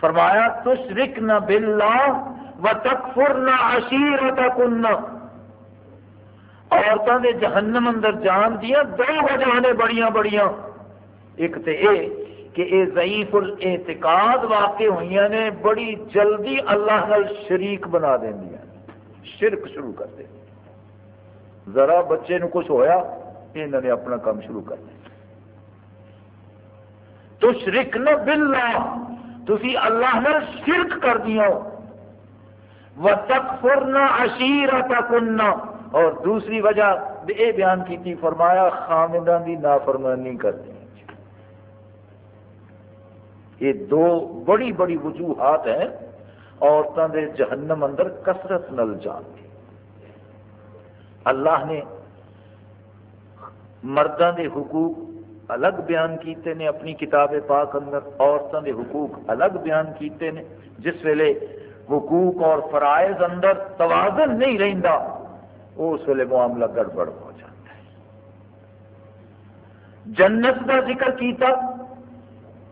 فرمایا تشرک نہ بلا و تکفر نہ اشیر عورتوں کے جہنم اندر جان دیا دو وجہ نے بڑی بڑی ایک تو یہ کہ یہ ضعیف الاعتقاد واقع ہوئی نے، بڑی جلدی اللہ نال شریک بنا دیا شرک شروع کر دیں ذرا بچے نو کچھ ہویا انہوں نے اپنا کام شروع کر دیا تو شرک نہ بلا تھی اللہ نے شرک کر دیا۔ و تک اور دوسری وجہ یہ بیان کی تھی، فرمایا خامدان کی نافرمانی کر دی یہ دو بڑی بڑی وجوہات ہیں عورتوں کے جہنم اندر کثرت نل جان دی۔ اللہ نے مردوں کے حقوق الگ بیان کیتے نے اپنی کتاب پاک اندر، عورتوں کے حقوق الگ بیان کیتے نے، جس ویلے حقوق اور فرائض اندر توازن نہیں رہتا اس ویلے معاملہ گڑبڑ ہو جاتا ہے۔ جنت کا ذکر کیتا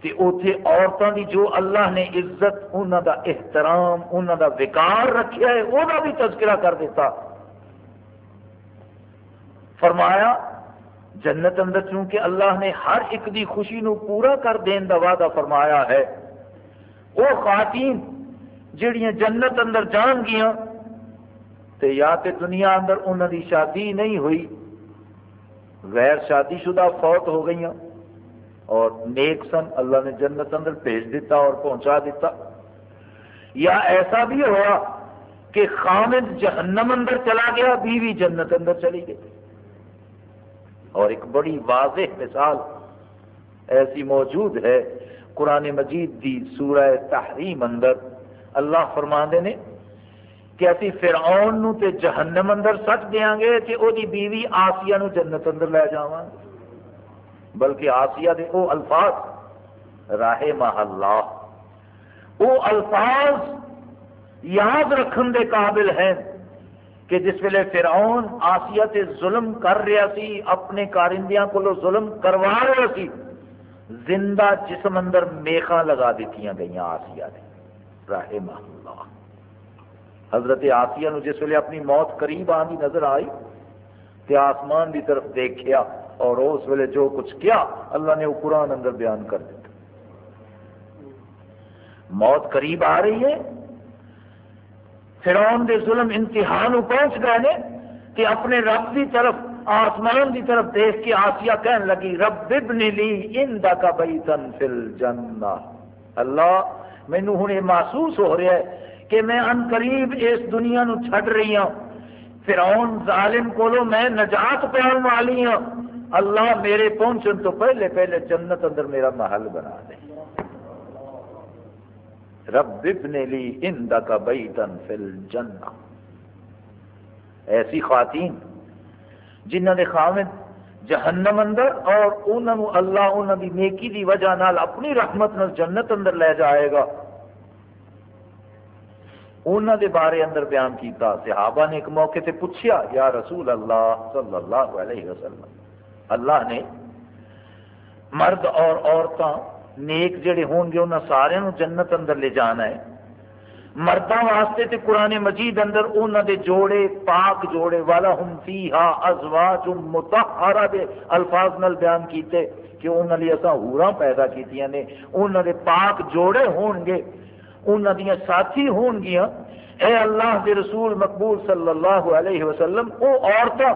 کہ اتنے عورتوں کی جو اللہ نے عزت انہوں دا احترام انہوں دا وکار رکھا ہے وہ بھی تذکرہ کر دیتا۔ فرمایا جنت اندر چونکہ اللہ نے ہر ایک دی خوشی نو پورا کر دین دا وعدہ فرمایا ہے۔ وہ خواتین جڑیاں جنت اندر جان گیا تے یا تے دنیا اندر انہوں دی شادی نہیں ہوئی۔ غیر شادی شدہ فوت ہو گئی اور نیک سن اللہ نے جنت اندر بھیج دیتا اور پہنچا دیتا۔ یا ایسا بھی ہوا کہ خامد جہنم اندر چلا گیا، بیوی جنت اندر چلی گئی۔ اور ایک بڑی واضح مثال ایسی موجود ہے قرآن مجید دی سورہ تحریم اندر۔ اللہ فرما نے کہ اسی فرعون نو تے جہنم اندر سچ دیا گے کہ وہ دی بیوی آسیہ نو جنت اندر لے جاواں بلکہ آسیہ دے او الفاظ راہ محلہ وہ الفاظ یاد رکھن دے قابل ہیں۔ کہ جس ویلے فرعون آسیہ تے ظلم کر رہا سی، اپنے کارندیاں کو ظلم کروا رہا سی، زندہ جسم اندر میخا لگا دیتی گئی آسیہ نے رحمہ اللہ۔ حضرت آسیہ نو جس ویلے اپنی موت قریب آن کی نظر آئی، تے آسمان کی طرف دیکھیا اور اس ویلے جو کچھ کیا، اللہ نے وہ قرآن اندر بیان کر دیا موت قریب آ رہی ہے فرعون دے ظلم انتہا پہنچ گئے نے کہ اپنے رب کی طرف، آسمان کی طرف دیکھ کے آسیا کہن لگی، رب ابن لی اندا کا بیتن فل جنہ اللہ مینو ہوں یہ محسوس ہو رہا ہے کہ میں ان قریب اس دنیا نو چھڈ رہی ہوں فرعون ظالم کو میں نجات پاؤن والی ہوں اللہ میرے پہنچن تو پہلے پہلے جنت اندر میرا محل بنا دے۔ رب ابن لی اندک بیتن فی الجنہ۔ ایسی خواتین جنہ دے خامد جہنم اندر اور انہوں اللہ انہوں دی نیکی دی وجہ نال اپنی رحمت نال جنت اندر لے جائے گا۔ انہوں دے بارے اندر بیان کیتا، صحابہ نے ایک موقع تے پوچھیا، یا رسول اللہ صلی اللہ علیہ وسلم، اللہ نے مرد اور عورتاں نیک جڑے ہون گے انہوں سارے جنت اندر لے جانا ہے۔ مردوں واسطے تے قرآن مجید اندر انہوں دے جوڑے، پاک جوڑے، والا ہم فیہا ازواج متحرہ دے الفاظ نال بیان کیتے کہ انہوں نے اسا ہوراں پیدا کیتیاں نے۔ انہوں دے پاک جوڑے ہون گے انہوں دیا ساتھی ہون گیا اے اللہ دے رسول مقبول صلی اللہ علیہ وسلم، او عورتاں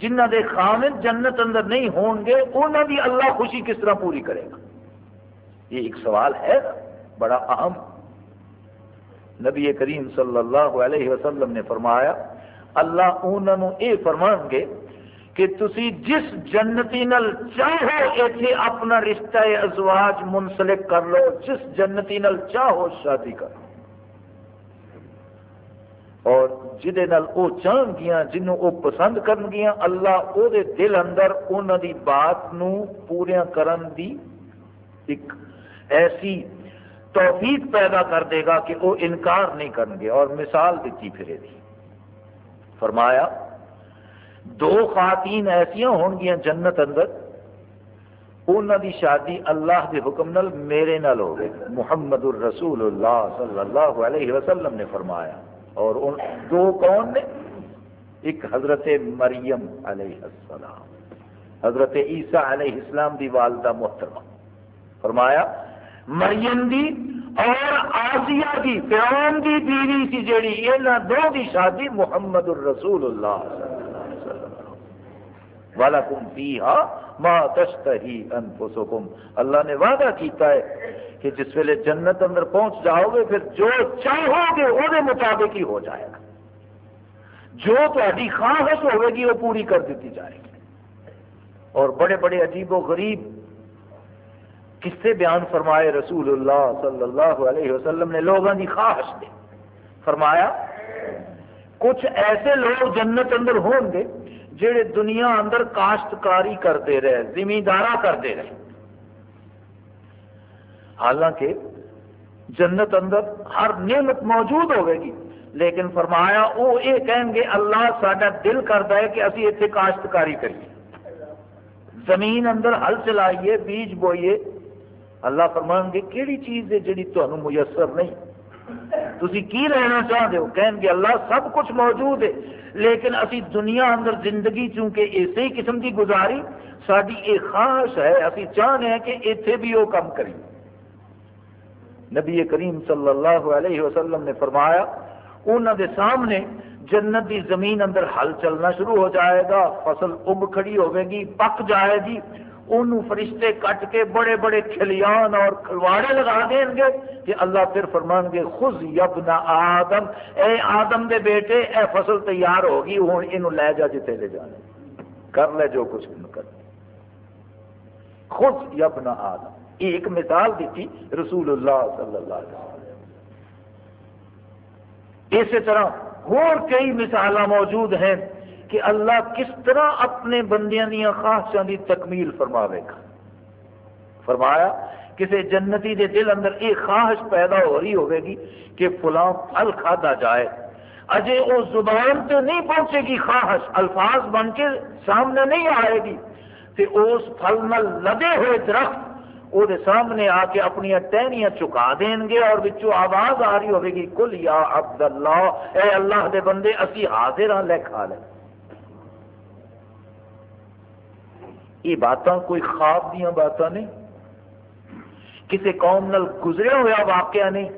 جنہ دے خامد جنت اندر نہیں ہون گے انہوں دی اللہ خوشی کس طرح پوری کرے گا؟ یہ ایک سوال ہے، بڑا اہم۔ نبی کریم صلی اللہ علیہ وسلم نے فرمایا، اللہ انہوں یہ فرمان گے کہ تسی جس جنتی نل چاہو، ایتھے اپنا رشتہ ازواج منسلک کر لو، جس جنتی نل چاہو، شادی کر اور جدے نل او چاہن گیا جنوں او پسند کرن گیا اللہ او دے دل اندر انہوں دی بات نو پوریاں کرن دی ایک ایسی توفیق پیدا کر دے گا کہ وہ انکار نہیں کریں گے اور مثال دیتی پھرے دی فرمایا، دو خواتین ایسا ہون گیا جنت اندر انہوں دی شادی اللہ کے حکم نل میرے نال ہو گئے محمد الرسول اللہ صلی اللہ علیہ وسلم نے فرمایا۔ اور ان دو کون نے؟ ایک حضرت مریم علیہ السلام۔ حضرت عیسیٰ علیہ السلام دی والدہ محترمہ۔ فرمایا مریم دی اور آسیہ دی، فرعون دی بیوی سی جیڑی، یہاں دو دی شادی محمد الرسول اللہ وَلَكُمْ فِيهَا مَا تَشْتَهِي أَنفُسُكُمْ۔ اللہ نے وعدہ کیتا ہے کہ جس ویلے جنت اندر پہنچ جاؤ گے پھر جو چاہو گے وہ مطابق ہی ہو جائے گا۔ جو تاری خواہش ہوئے گی وہ پوری کر دیتی جائے گی۔ اور بڑے بڑے عجیب و غریب کسے بیان فرمائے رسول اللہ صلی اللہ علیہ وسلم نے؟ لوگوں کی خواہش دے فرمایا، کچھ ایسے لوگ جنت اندر ہون گے جڑے دنیا اندر کاشتکاری کرتے رہے زمیندارا کرتے رہے۔ حالانکہ جنت اندر ہر نعمت موجود ہوئے گی، لیکن فرمایا وہ یہ کہیں گے، اللہ سڈا دل کرتا ہے کہ اسی اتنے کاشتکاری کریے۔ زمین اندر ہل چلائیے، بیج بوئیے اللہ فرمان گے کہڑی چیز ہے جڑی تمہیں میسر نہیں? تھی کی رہنا چاہتے ہو؟ کہیں گے، اللہ سب کچھ موجود ہے، لیکن اسی دنیا اندر زندگی چونکہ اسی قسم کی گزاری ساری یہ خواہش ہے، اسی چاہتے ہیں کہ اتنے بھی وہ کام کریں. نبی کریم صلی اللہ علیہ وسلم نے فرمایا انہوں دے سامنے جنت دی زمین اندر ہل چلنا شروع ہو جائے گا، فصل اگ کھڑی ہوئے گی، پک جائے گی انہوں فرشتے کٹ کے بڑے بڑے کھلیان اور کھلواڑے لگا دیں گے کہ اللہ پھر فرمان گے خز یبن آدم۔ اے آدم دے بیٹے، اے فصل تیار ہوگی ہوں یہ لے جا جی جتے لے جانے۔ کر لے جو کچھ ان کر خود یبن آدم۔ ایک مثال دیتی رسول اللہ صلی اللہ علیہ وسلم۔ اسی طرح اور کئی مثال موجود ہیں۔ کہ اللہ کس طرح اپنے بندیاں دیا خواہشاں دی تکمیل فرماوے گا۔ فرمایا کسی جنتی دے دل اندر ایک خواہش پیدا ہو رہی ہوئے گی کہ فلاں پھل کھادا جائے۔ اجے وہ زبان سے نہیں پہنچے گی خواہش، الفاظ بن کے سامنے نہیں آئے گی۔ کہ اس پھل نل لدے ہوئے درخت وہ سامنے آ کے اپنی ٹہنیاں چکا دیں گے اور بچوں آواز آ رہی ہوگی گی کل یا عبد اللہ اے اللہ دے بندے، اسی حاضر ہاں لے کھا لیں یہ باتاں کوئی خواب دیا باتاں نہیں۔ کسی قوم نال گزریا ہوا واقعہ نہیں۔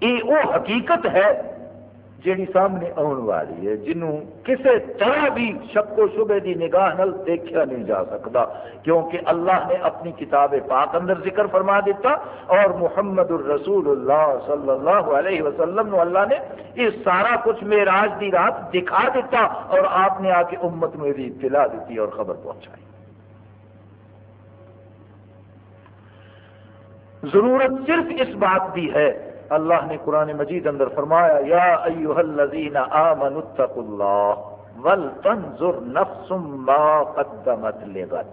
یہ وہ حقیقت ہے جیڑی سامنے آن والی ہے جنہوں کسی طرح بھی شک و شبے دی نگاہ نل دیکھا نہیں جا سکتا کیونکہ اللہ نے اپنی کتاب پاک اندر ذکر فرما دیتا اور محمد الرسول اللہ صلی اللہ علیہ وسلم نو اللہ نے یہ سارا کچھ میراج دی رات دکھا دیتا اور آپ نے آ کے امت میں بھی اطلاع دیتی اور خبر پہنچائی۔ ضرورت صرف اس بات کی ہے اللہ نے قرآن مجید اندر فرمایا، یا ایوہ الذین آمنوا اتقوا اللہ ول تنظر نفس ما قدمت لغت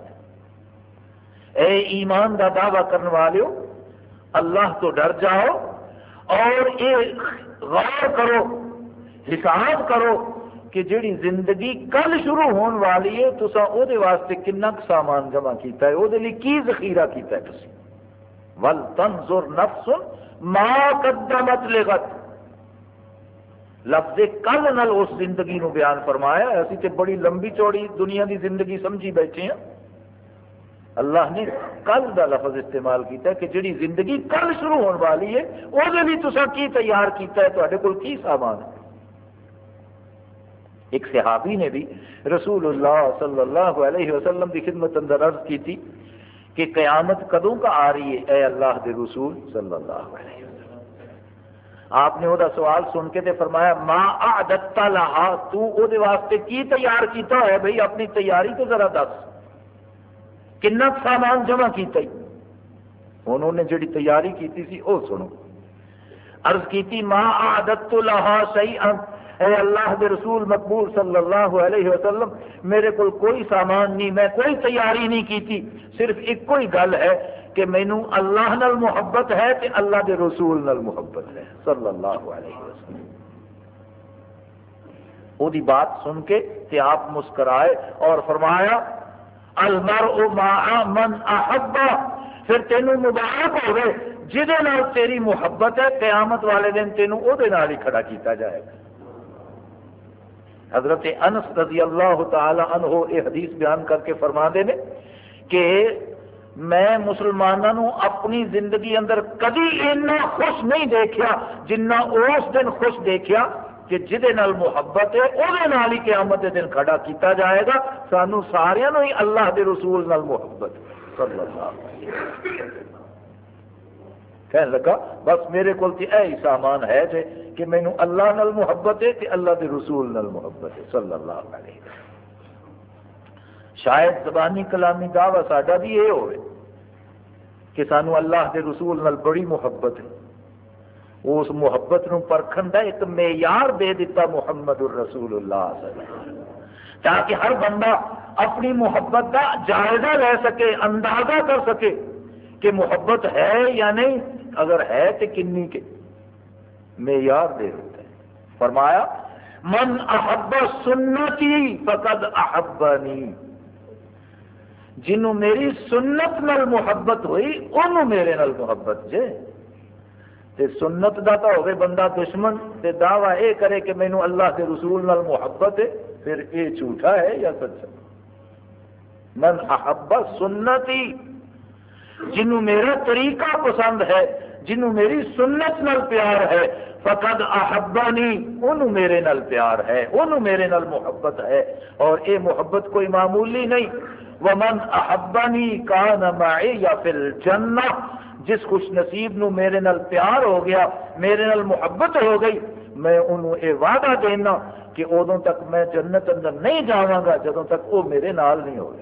اے ایمان دا دعویٰ کرنے والے اللہ تو ڈر جاؤ اور یہ غور کرو، حساب کرو کہ جیڑی زندگی کل شروع ہونے والی ہے تو او دے واسطے کنا سامان جمع کیتا ہے او دے لیے کی ذخیرہ کیتا ہے تسی؟ ول تنظر نفس ما قدمت لغت۔ لفظ کل نل اس زندگی نو بیان فرمایا اسی تے بڑی لمبی چوڑی دنیا دی زندگی سمجھی بیٹھے ہیں۔ اللہ نے کل دا لفظ استعمال کیتا ہے کہ جڑی زندگی کل شروع ہونے والی ہے وہ لیے تصا کی تیار کیتا ہے؟ تے کول کی سامان ہے؟ ایک صحابی نے بھی رسول اللہ صلی اللہ علیہ وسلم کی خدمت اندر عرض کی تھی۔ کہ قیامت کدوں کا آ رہی ہے؟ اے اللہ دے رسول صلی اللہ علیہ وسلم۔ آپ نے وہ سوال سن کے تے فرمایا ماں آدتا لہا؟ تو او دے واسطے کی تیار کیتا ہے؟ بھائی اپنی تیاری تو ذرا دس۔ کنا سامان جمع کیتا ہی۔ انہوں نے جڑی تیاری کیتی سی، او سنو۔ عرض کیتی ماں عادت لہا صحیح اے اللہ دے رسول مقبول صلی اللہ علیہ وسلم، میرے کو کوئی سامان نہیں، میں کوئی تیاری نہیں کی صرف ایک کوئی گل ہے کہ مینو اللہ نال محبت ہے کہ اللہ دے رسول نال محبت ہے، صلی اللہ علیہ وسلم۔ وہ بات سن کے تے آپ مسکرائے اور فرمایا المر من احبا پھر تینوں مبارک ہوئے جہد تیری محبت ہے، قیامت والے دن تینوں وہ کھڑا کیتا جائے گا۔ حضرت انس رضی اللہ تعالی عنہ یہ حدیث بیان کر کے فرما دے نے کہ میں مسلمانوں اپنی زندگی اندر کدی اتنا خوش نہیں دیکھا جنہ اس دن خوش دیکھا کہ جہد نال محبت ہے وہ ہی قیامت کے دن کھڑا کیتا جائے گا۔ سانو سارا ہی اللہ کے رسول نال محبت۔ صلی اللہ علیہ وسلم۔ کہنے لگا، بس میرے کو ہی سامان ہے جے کہ مینو اللہ نال محبت ہے کہ اللہ کے رسول نال محبت ہے. صلی اللہ علیہ شاید زبانی کلامی دعوی ساڈا بھی یہ ہوئے کہ سانو اللہ کے رسول نال بڑی محبت ہے۔ اس محبت نو پرکھن کا ایک معیار دے دیتا محمد الرسول اللہ صلی اللہ علیہ وسلم۔ تاکہ ہر بندہ اپنی محبت کا جائزہ لے سکے، اندازہ کر سکے کہ محبت ہے یا نہیں۔ اگر ہے تو کنی کے معیار دے دیتا ہے۔ فرمایا، من احب سنتی فقد احبانی جنوں میری سنت نال محبت ہوئی انہوں میرے نال محبت جے۔ تے سنت دا تو ہوئے بندہ دشمن، تے دعویٰ اے کرے کہ مینو اللہ کے رسول نال محبت ہے، پھر اے جھوٹا ہے یا سچا؟ من احبا سنتی، جنوں میرا طریقہ پسند ہے جنوں میری سنت نال پیار ہے، فقد احبانی، انہوں میرے نال پیار ہے، انہوں میرے نال محبت ہے۔ اور اے محبت کوئی معمولی نہیں۔ ومن احبانی کان معی یا فی الجنہ جس خوش نصیب نو میرے نال پیار ہو گیا، میرے نال محبت ہو گئی، میں انہوں یہ وعدہ دینا کہ ادو تک میں جنت اندر نہیں جاواں گا، جدوں تک وہ میرے نال نہیں ہو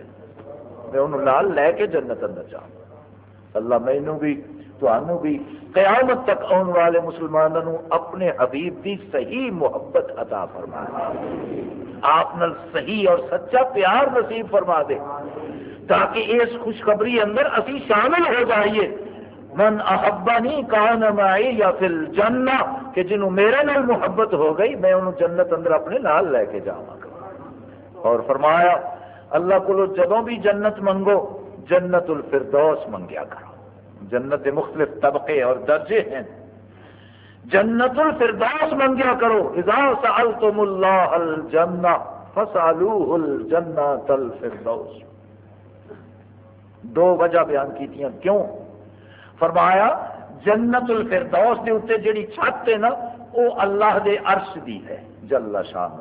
میں انہوں نال لے کے جنت اندر جاؤں۔ اللہ مینو بھی تمہوں بھی قیامت تک آن والے مسلمانوں اپنے حبیب کی صحیح محبت عطا فرما آپ صحیح اور سچا پیار نصیب فرما دے۔ تاکہ اس خوشخبری اندر اسی شامل ہو جائیے۔ من احبانی کان معی یا پھر جنہ کہ جنہوں میرے نال محبت ہو گئی، میں انہوں جنت اندر اپنے نال لے کے جاواں گا۔ اور فرمایا، اللہ کو جدوں بھی جنت منگو، جنت الفردوس منگیا کرو۔ جنت کے مختلف طبقے اور درجے ہیں۔ جنت الفردوس منگیا کرو۔ اذا سألتم اللہ الجنہ فسألوه الجنت الفردوس۔ دو وجہ بیان کی تھی کیوں؟ فرمایا، جنت الفردوس دے اتنے جڑی چھت ہے نا وہ اللہ دے عرش دی ہے، جل شان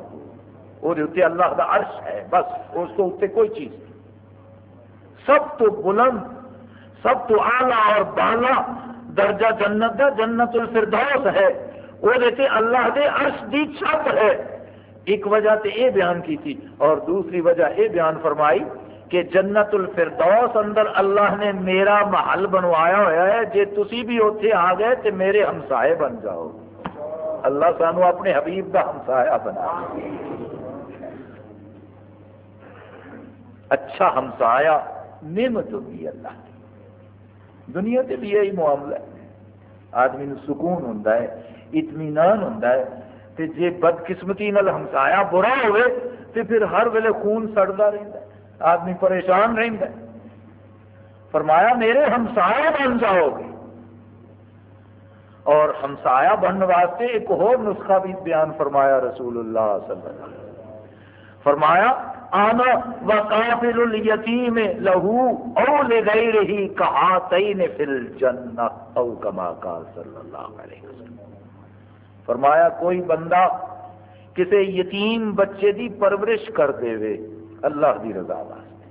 وہ اللہ دا عرش ہے، بس، اس کو اتنے کوئی چیز۔ نہیں سب تو بلند سب تو آلہ اور بالا درجہ جنت دا جنت الفردوس ہے۔ وہ دیتے اللہ دے عرش دی چھت ہے۔ ایک وجہ تے یہ بیان کی تھی اور دوسری وجہ یہ بیان فرمائی کہ جنت الفردوس اندر اللہ نے میرا محل بنوایا ہوا ہے۔ جی تھی بھی اتنے آ گئے تو میرے ہمسائے بن جاؤ۔ اللہ سانو اپنے حبیب کا ہمسایا بنا۔ اچھا ہمسایا نعمت ہوتی ہے اللہ کی۔ دنیا سے بھی یہی معاملہ ہے۔ آدمی نو سکون ہوں اطمینان ہوں تے جے بدقسمتی نال ہمسایا برا ہوئے، تے پھر ہر ویلے خون سڑتا رہتا ہے۔ آدمی پریشان رہتا ہے۔ فرمایا، میرے ہمسایا بن جاؤ گے اور ہمسایا بننے واسطے ایک اور نسخہ بھی بیان فرمایا رسول اللہ صلی اللہ علیہ وسلم فرمایا آنا وقافل الیتیم لہو او لغیرہی کہاتین فی الجنہ او کما قال صلی اللہ علیہ وسلم۔ فرمایا، کوئی بندہ کسی یتیم بچے دی پرورش کر دے وے اللہ دی رضا واسطے۔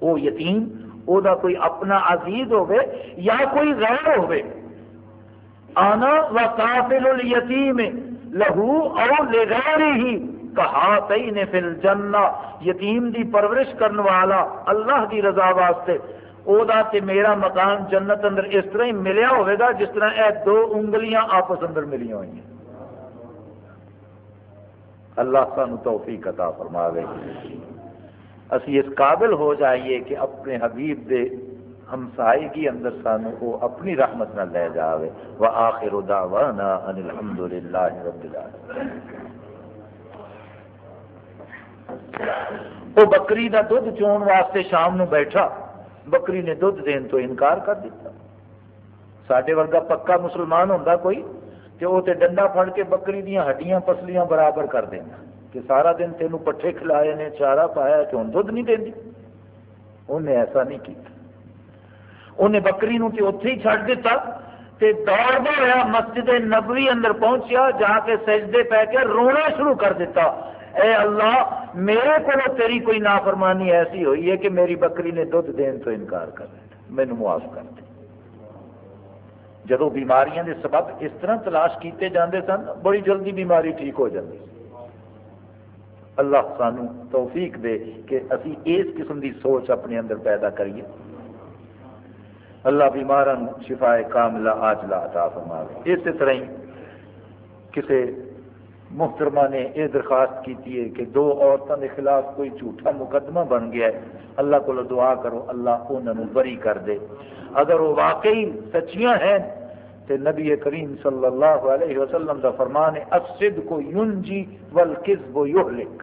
وہ یتیم او دا کوئی اپنا عزیز ہوئے یا کوئی غیر ہوئے آنا و کافل الیتیم لہو او لغیر ہی کہا تین فل جنہ یتیم دی پرورش کرنے والا، اللہ دی رضا واسطے۔ او دا تے میرا مکان جنت اندر اس طرح ہی ملیا ہوئے گا جس طرح اے دو انگلیاں آپس اندر ملی ہوئی ہیں۔ اللہ سانو توفیق عطا فرما اسی اس قابل ہو جائیے کہ اپنے حبیب دے ہمسائیگی اندر سانو وہ اپنی رحمت نہ لے جاوے۔ وآخر دعوانا ان الحمدللہ رب العالمین۔ وہ بکری دا دودھ چون واسطے شام نو بیٹھا، بکری نے دھد دین تو انکار کر دیتا۔ سڈے ورگا پکا مسلمان ہوتا کوئی تو وہ ڈنڈا پھڑ کے بکری دیا ہڈیاں پسلیاں برابر کر دینا۔ کہ سارا دن تینوں پٹھے کھلائے نے، چارہ پایا کہ ہوں دھد نہیں دینی۔ انہیں ایسا نہیں کیا انہیں بکری نو اتے ہی چڑھ دیتا۔ تے دوڑتا ہوا مسجد نبوی اندر پہنچیا، جا کے سجدے پہ کے رونا شروع کر دیتا۔ اے اللہ میرے کو تیری کوئی نافرمانی ایسی ہوئی ہے کہ میری بکری نے دھد دین تو انکار کر دیا۔ مینو معاف کر دے جدو بیماریاں دے سبب اس طرح تلاش کیتے جاندے سن، بڑی جلدی بیماری ٹھیک ہو جاتی اللہ سانو توفیق دے کہ اسی اس قسم دی سوچ اپنے اندر پیدا کریے۔ اللہ بیماروں شفا کاملہ آجلا عطا فرما اسی طرح ہی کسی محترمہ نے یہ درخواست کی ہے کہ دو عورتوں کے خلاف کوئی جھوٹا مقدمہ بن گیا ہے، اللہ کو دعا کرو، اللہ انہوں بری کر دے۔ اگر وہ واقعی سچیاں ہیں تو نبی کریم صلی اللہ علیہ وسلم کا فرمان ہے اسد کو یون جی ولکز و یہلک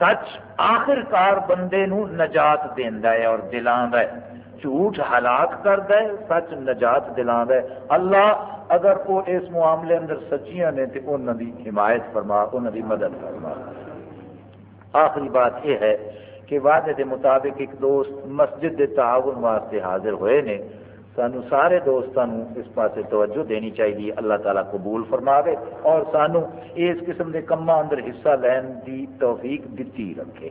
سچ آخر کار بندے نو نجات دینا ہے اور دلانا ہے۔ جھوٹ ہلاک کرد ہے سچ نجات دلا ہے اللہ اگر وہ اس معاملے اندر سچیاں نے، تو انہوں دی حمایت فرما انہوں دی مدد فرما۔ آخری بات یہ ہے کہ وعدے کے مطابق ایک دوست مسجد کے تعاون واسطے حاضر ہوئے نے۔ سانو سارے دوستوں اس پاس توجہ دینی چاہیے، اللہ تعالیٰ قبول فرماوے اور سانو اس قسم کے کما اندر حصہ لین کی توفیق دیتی رکھے۔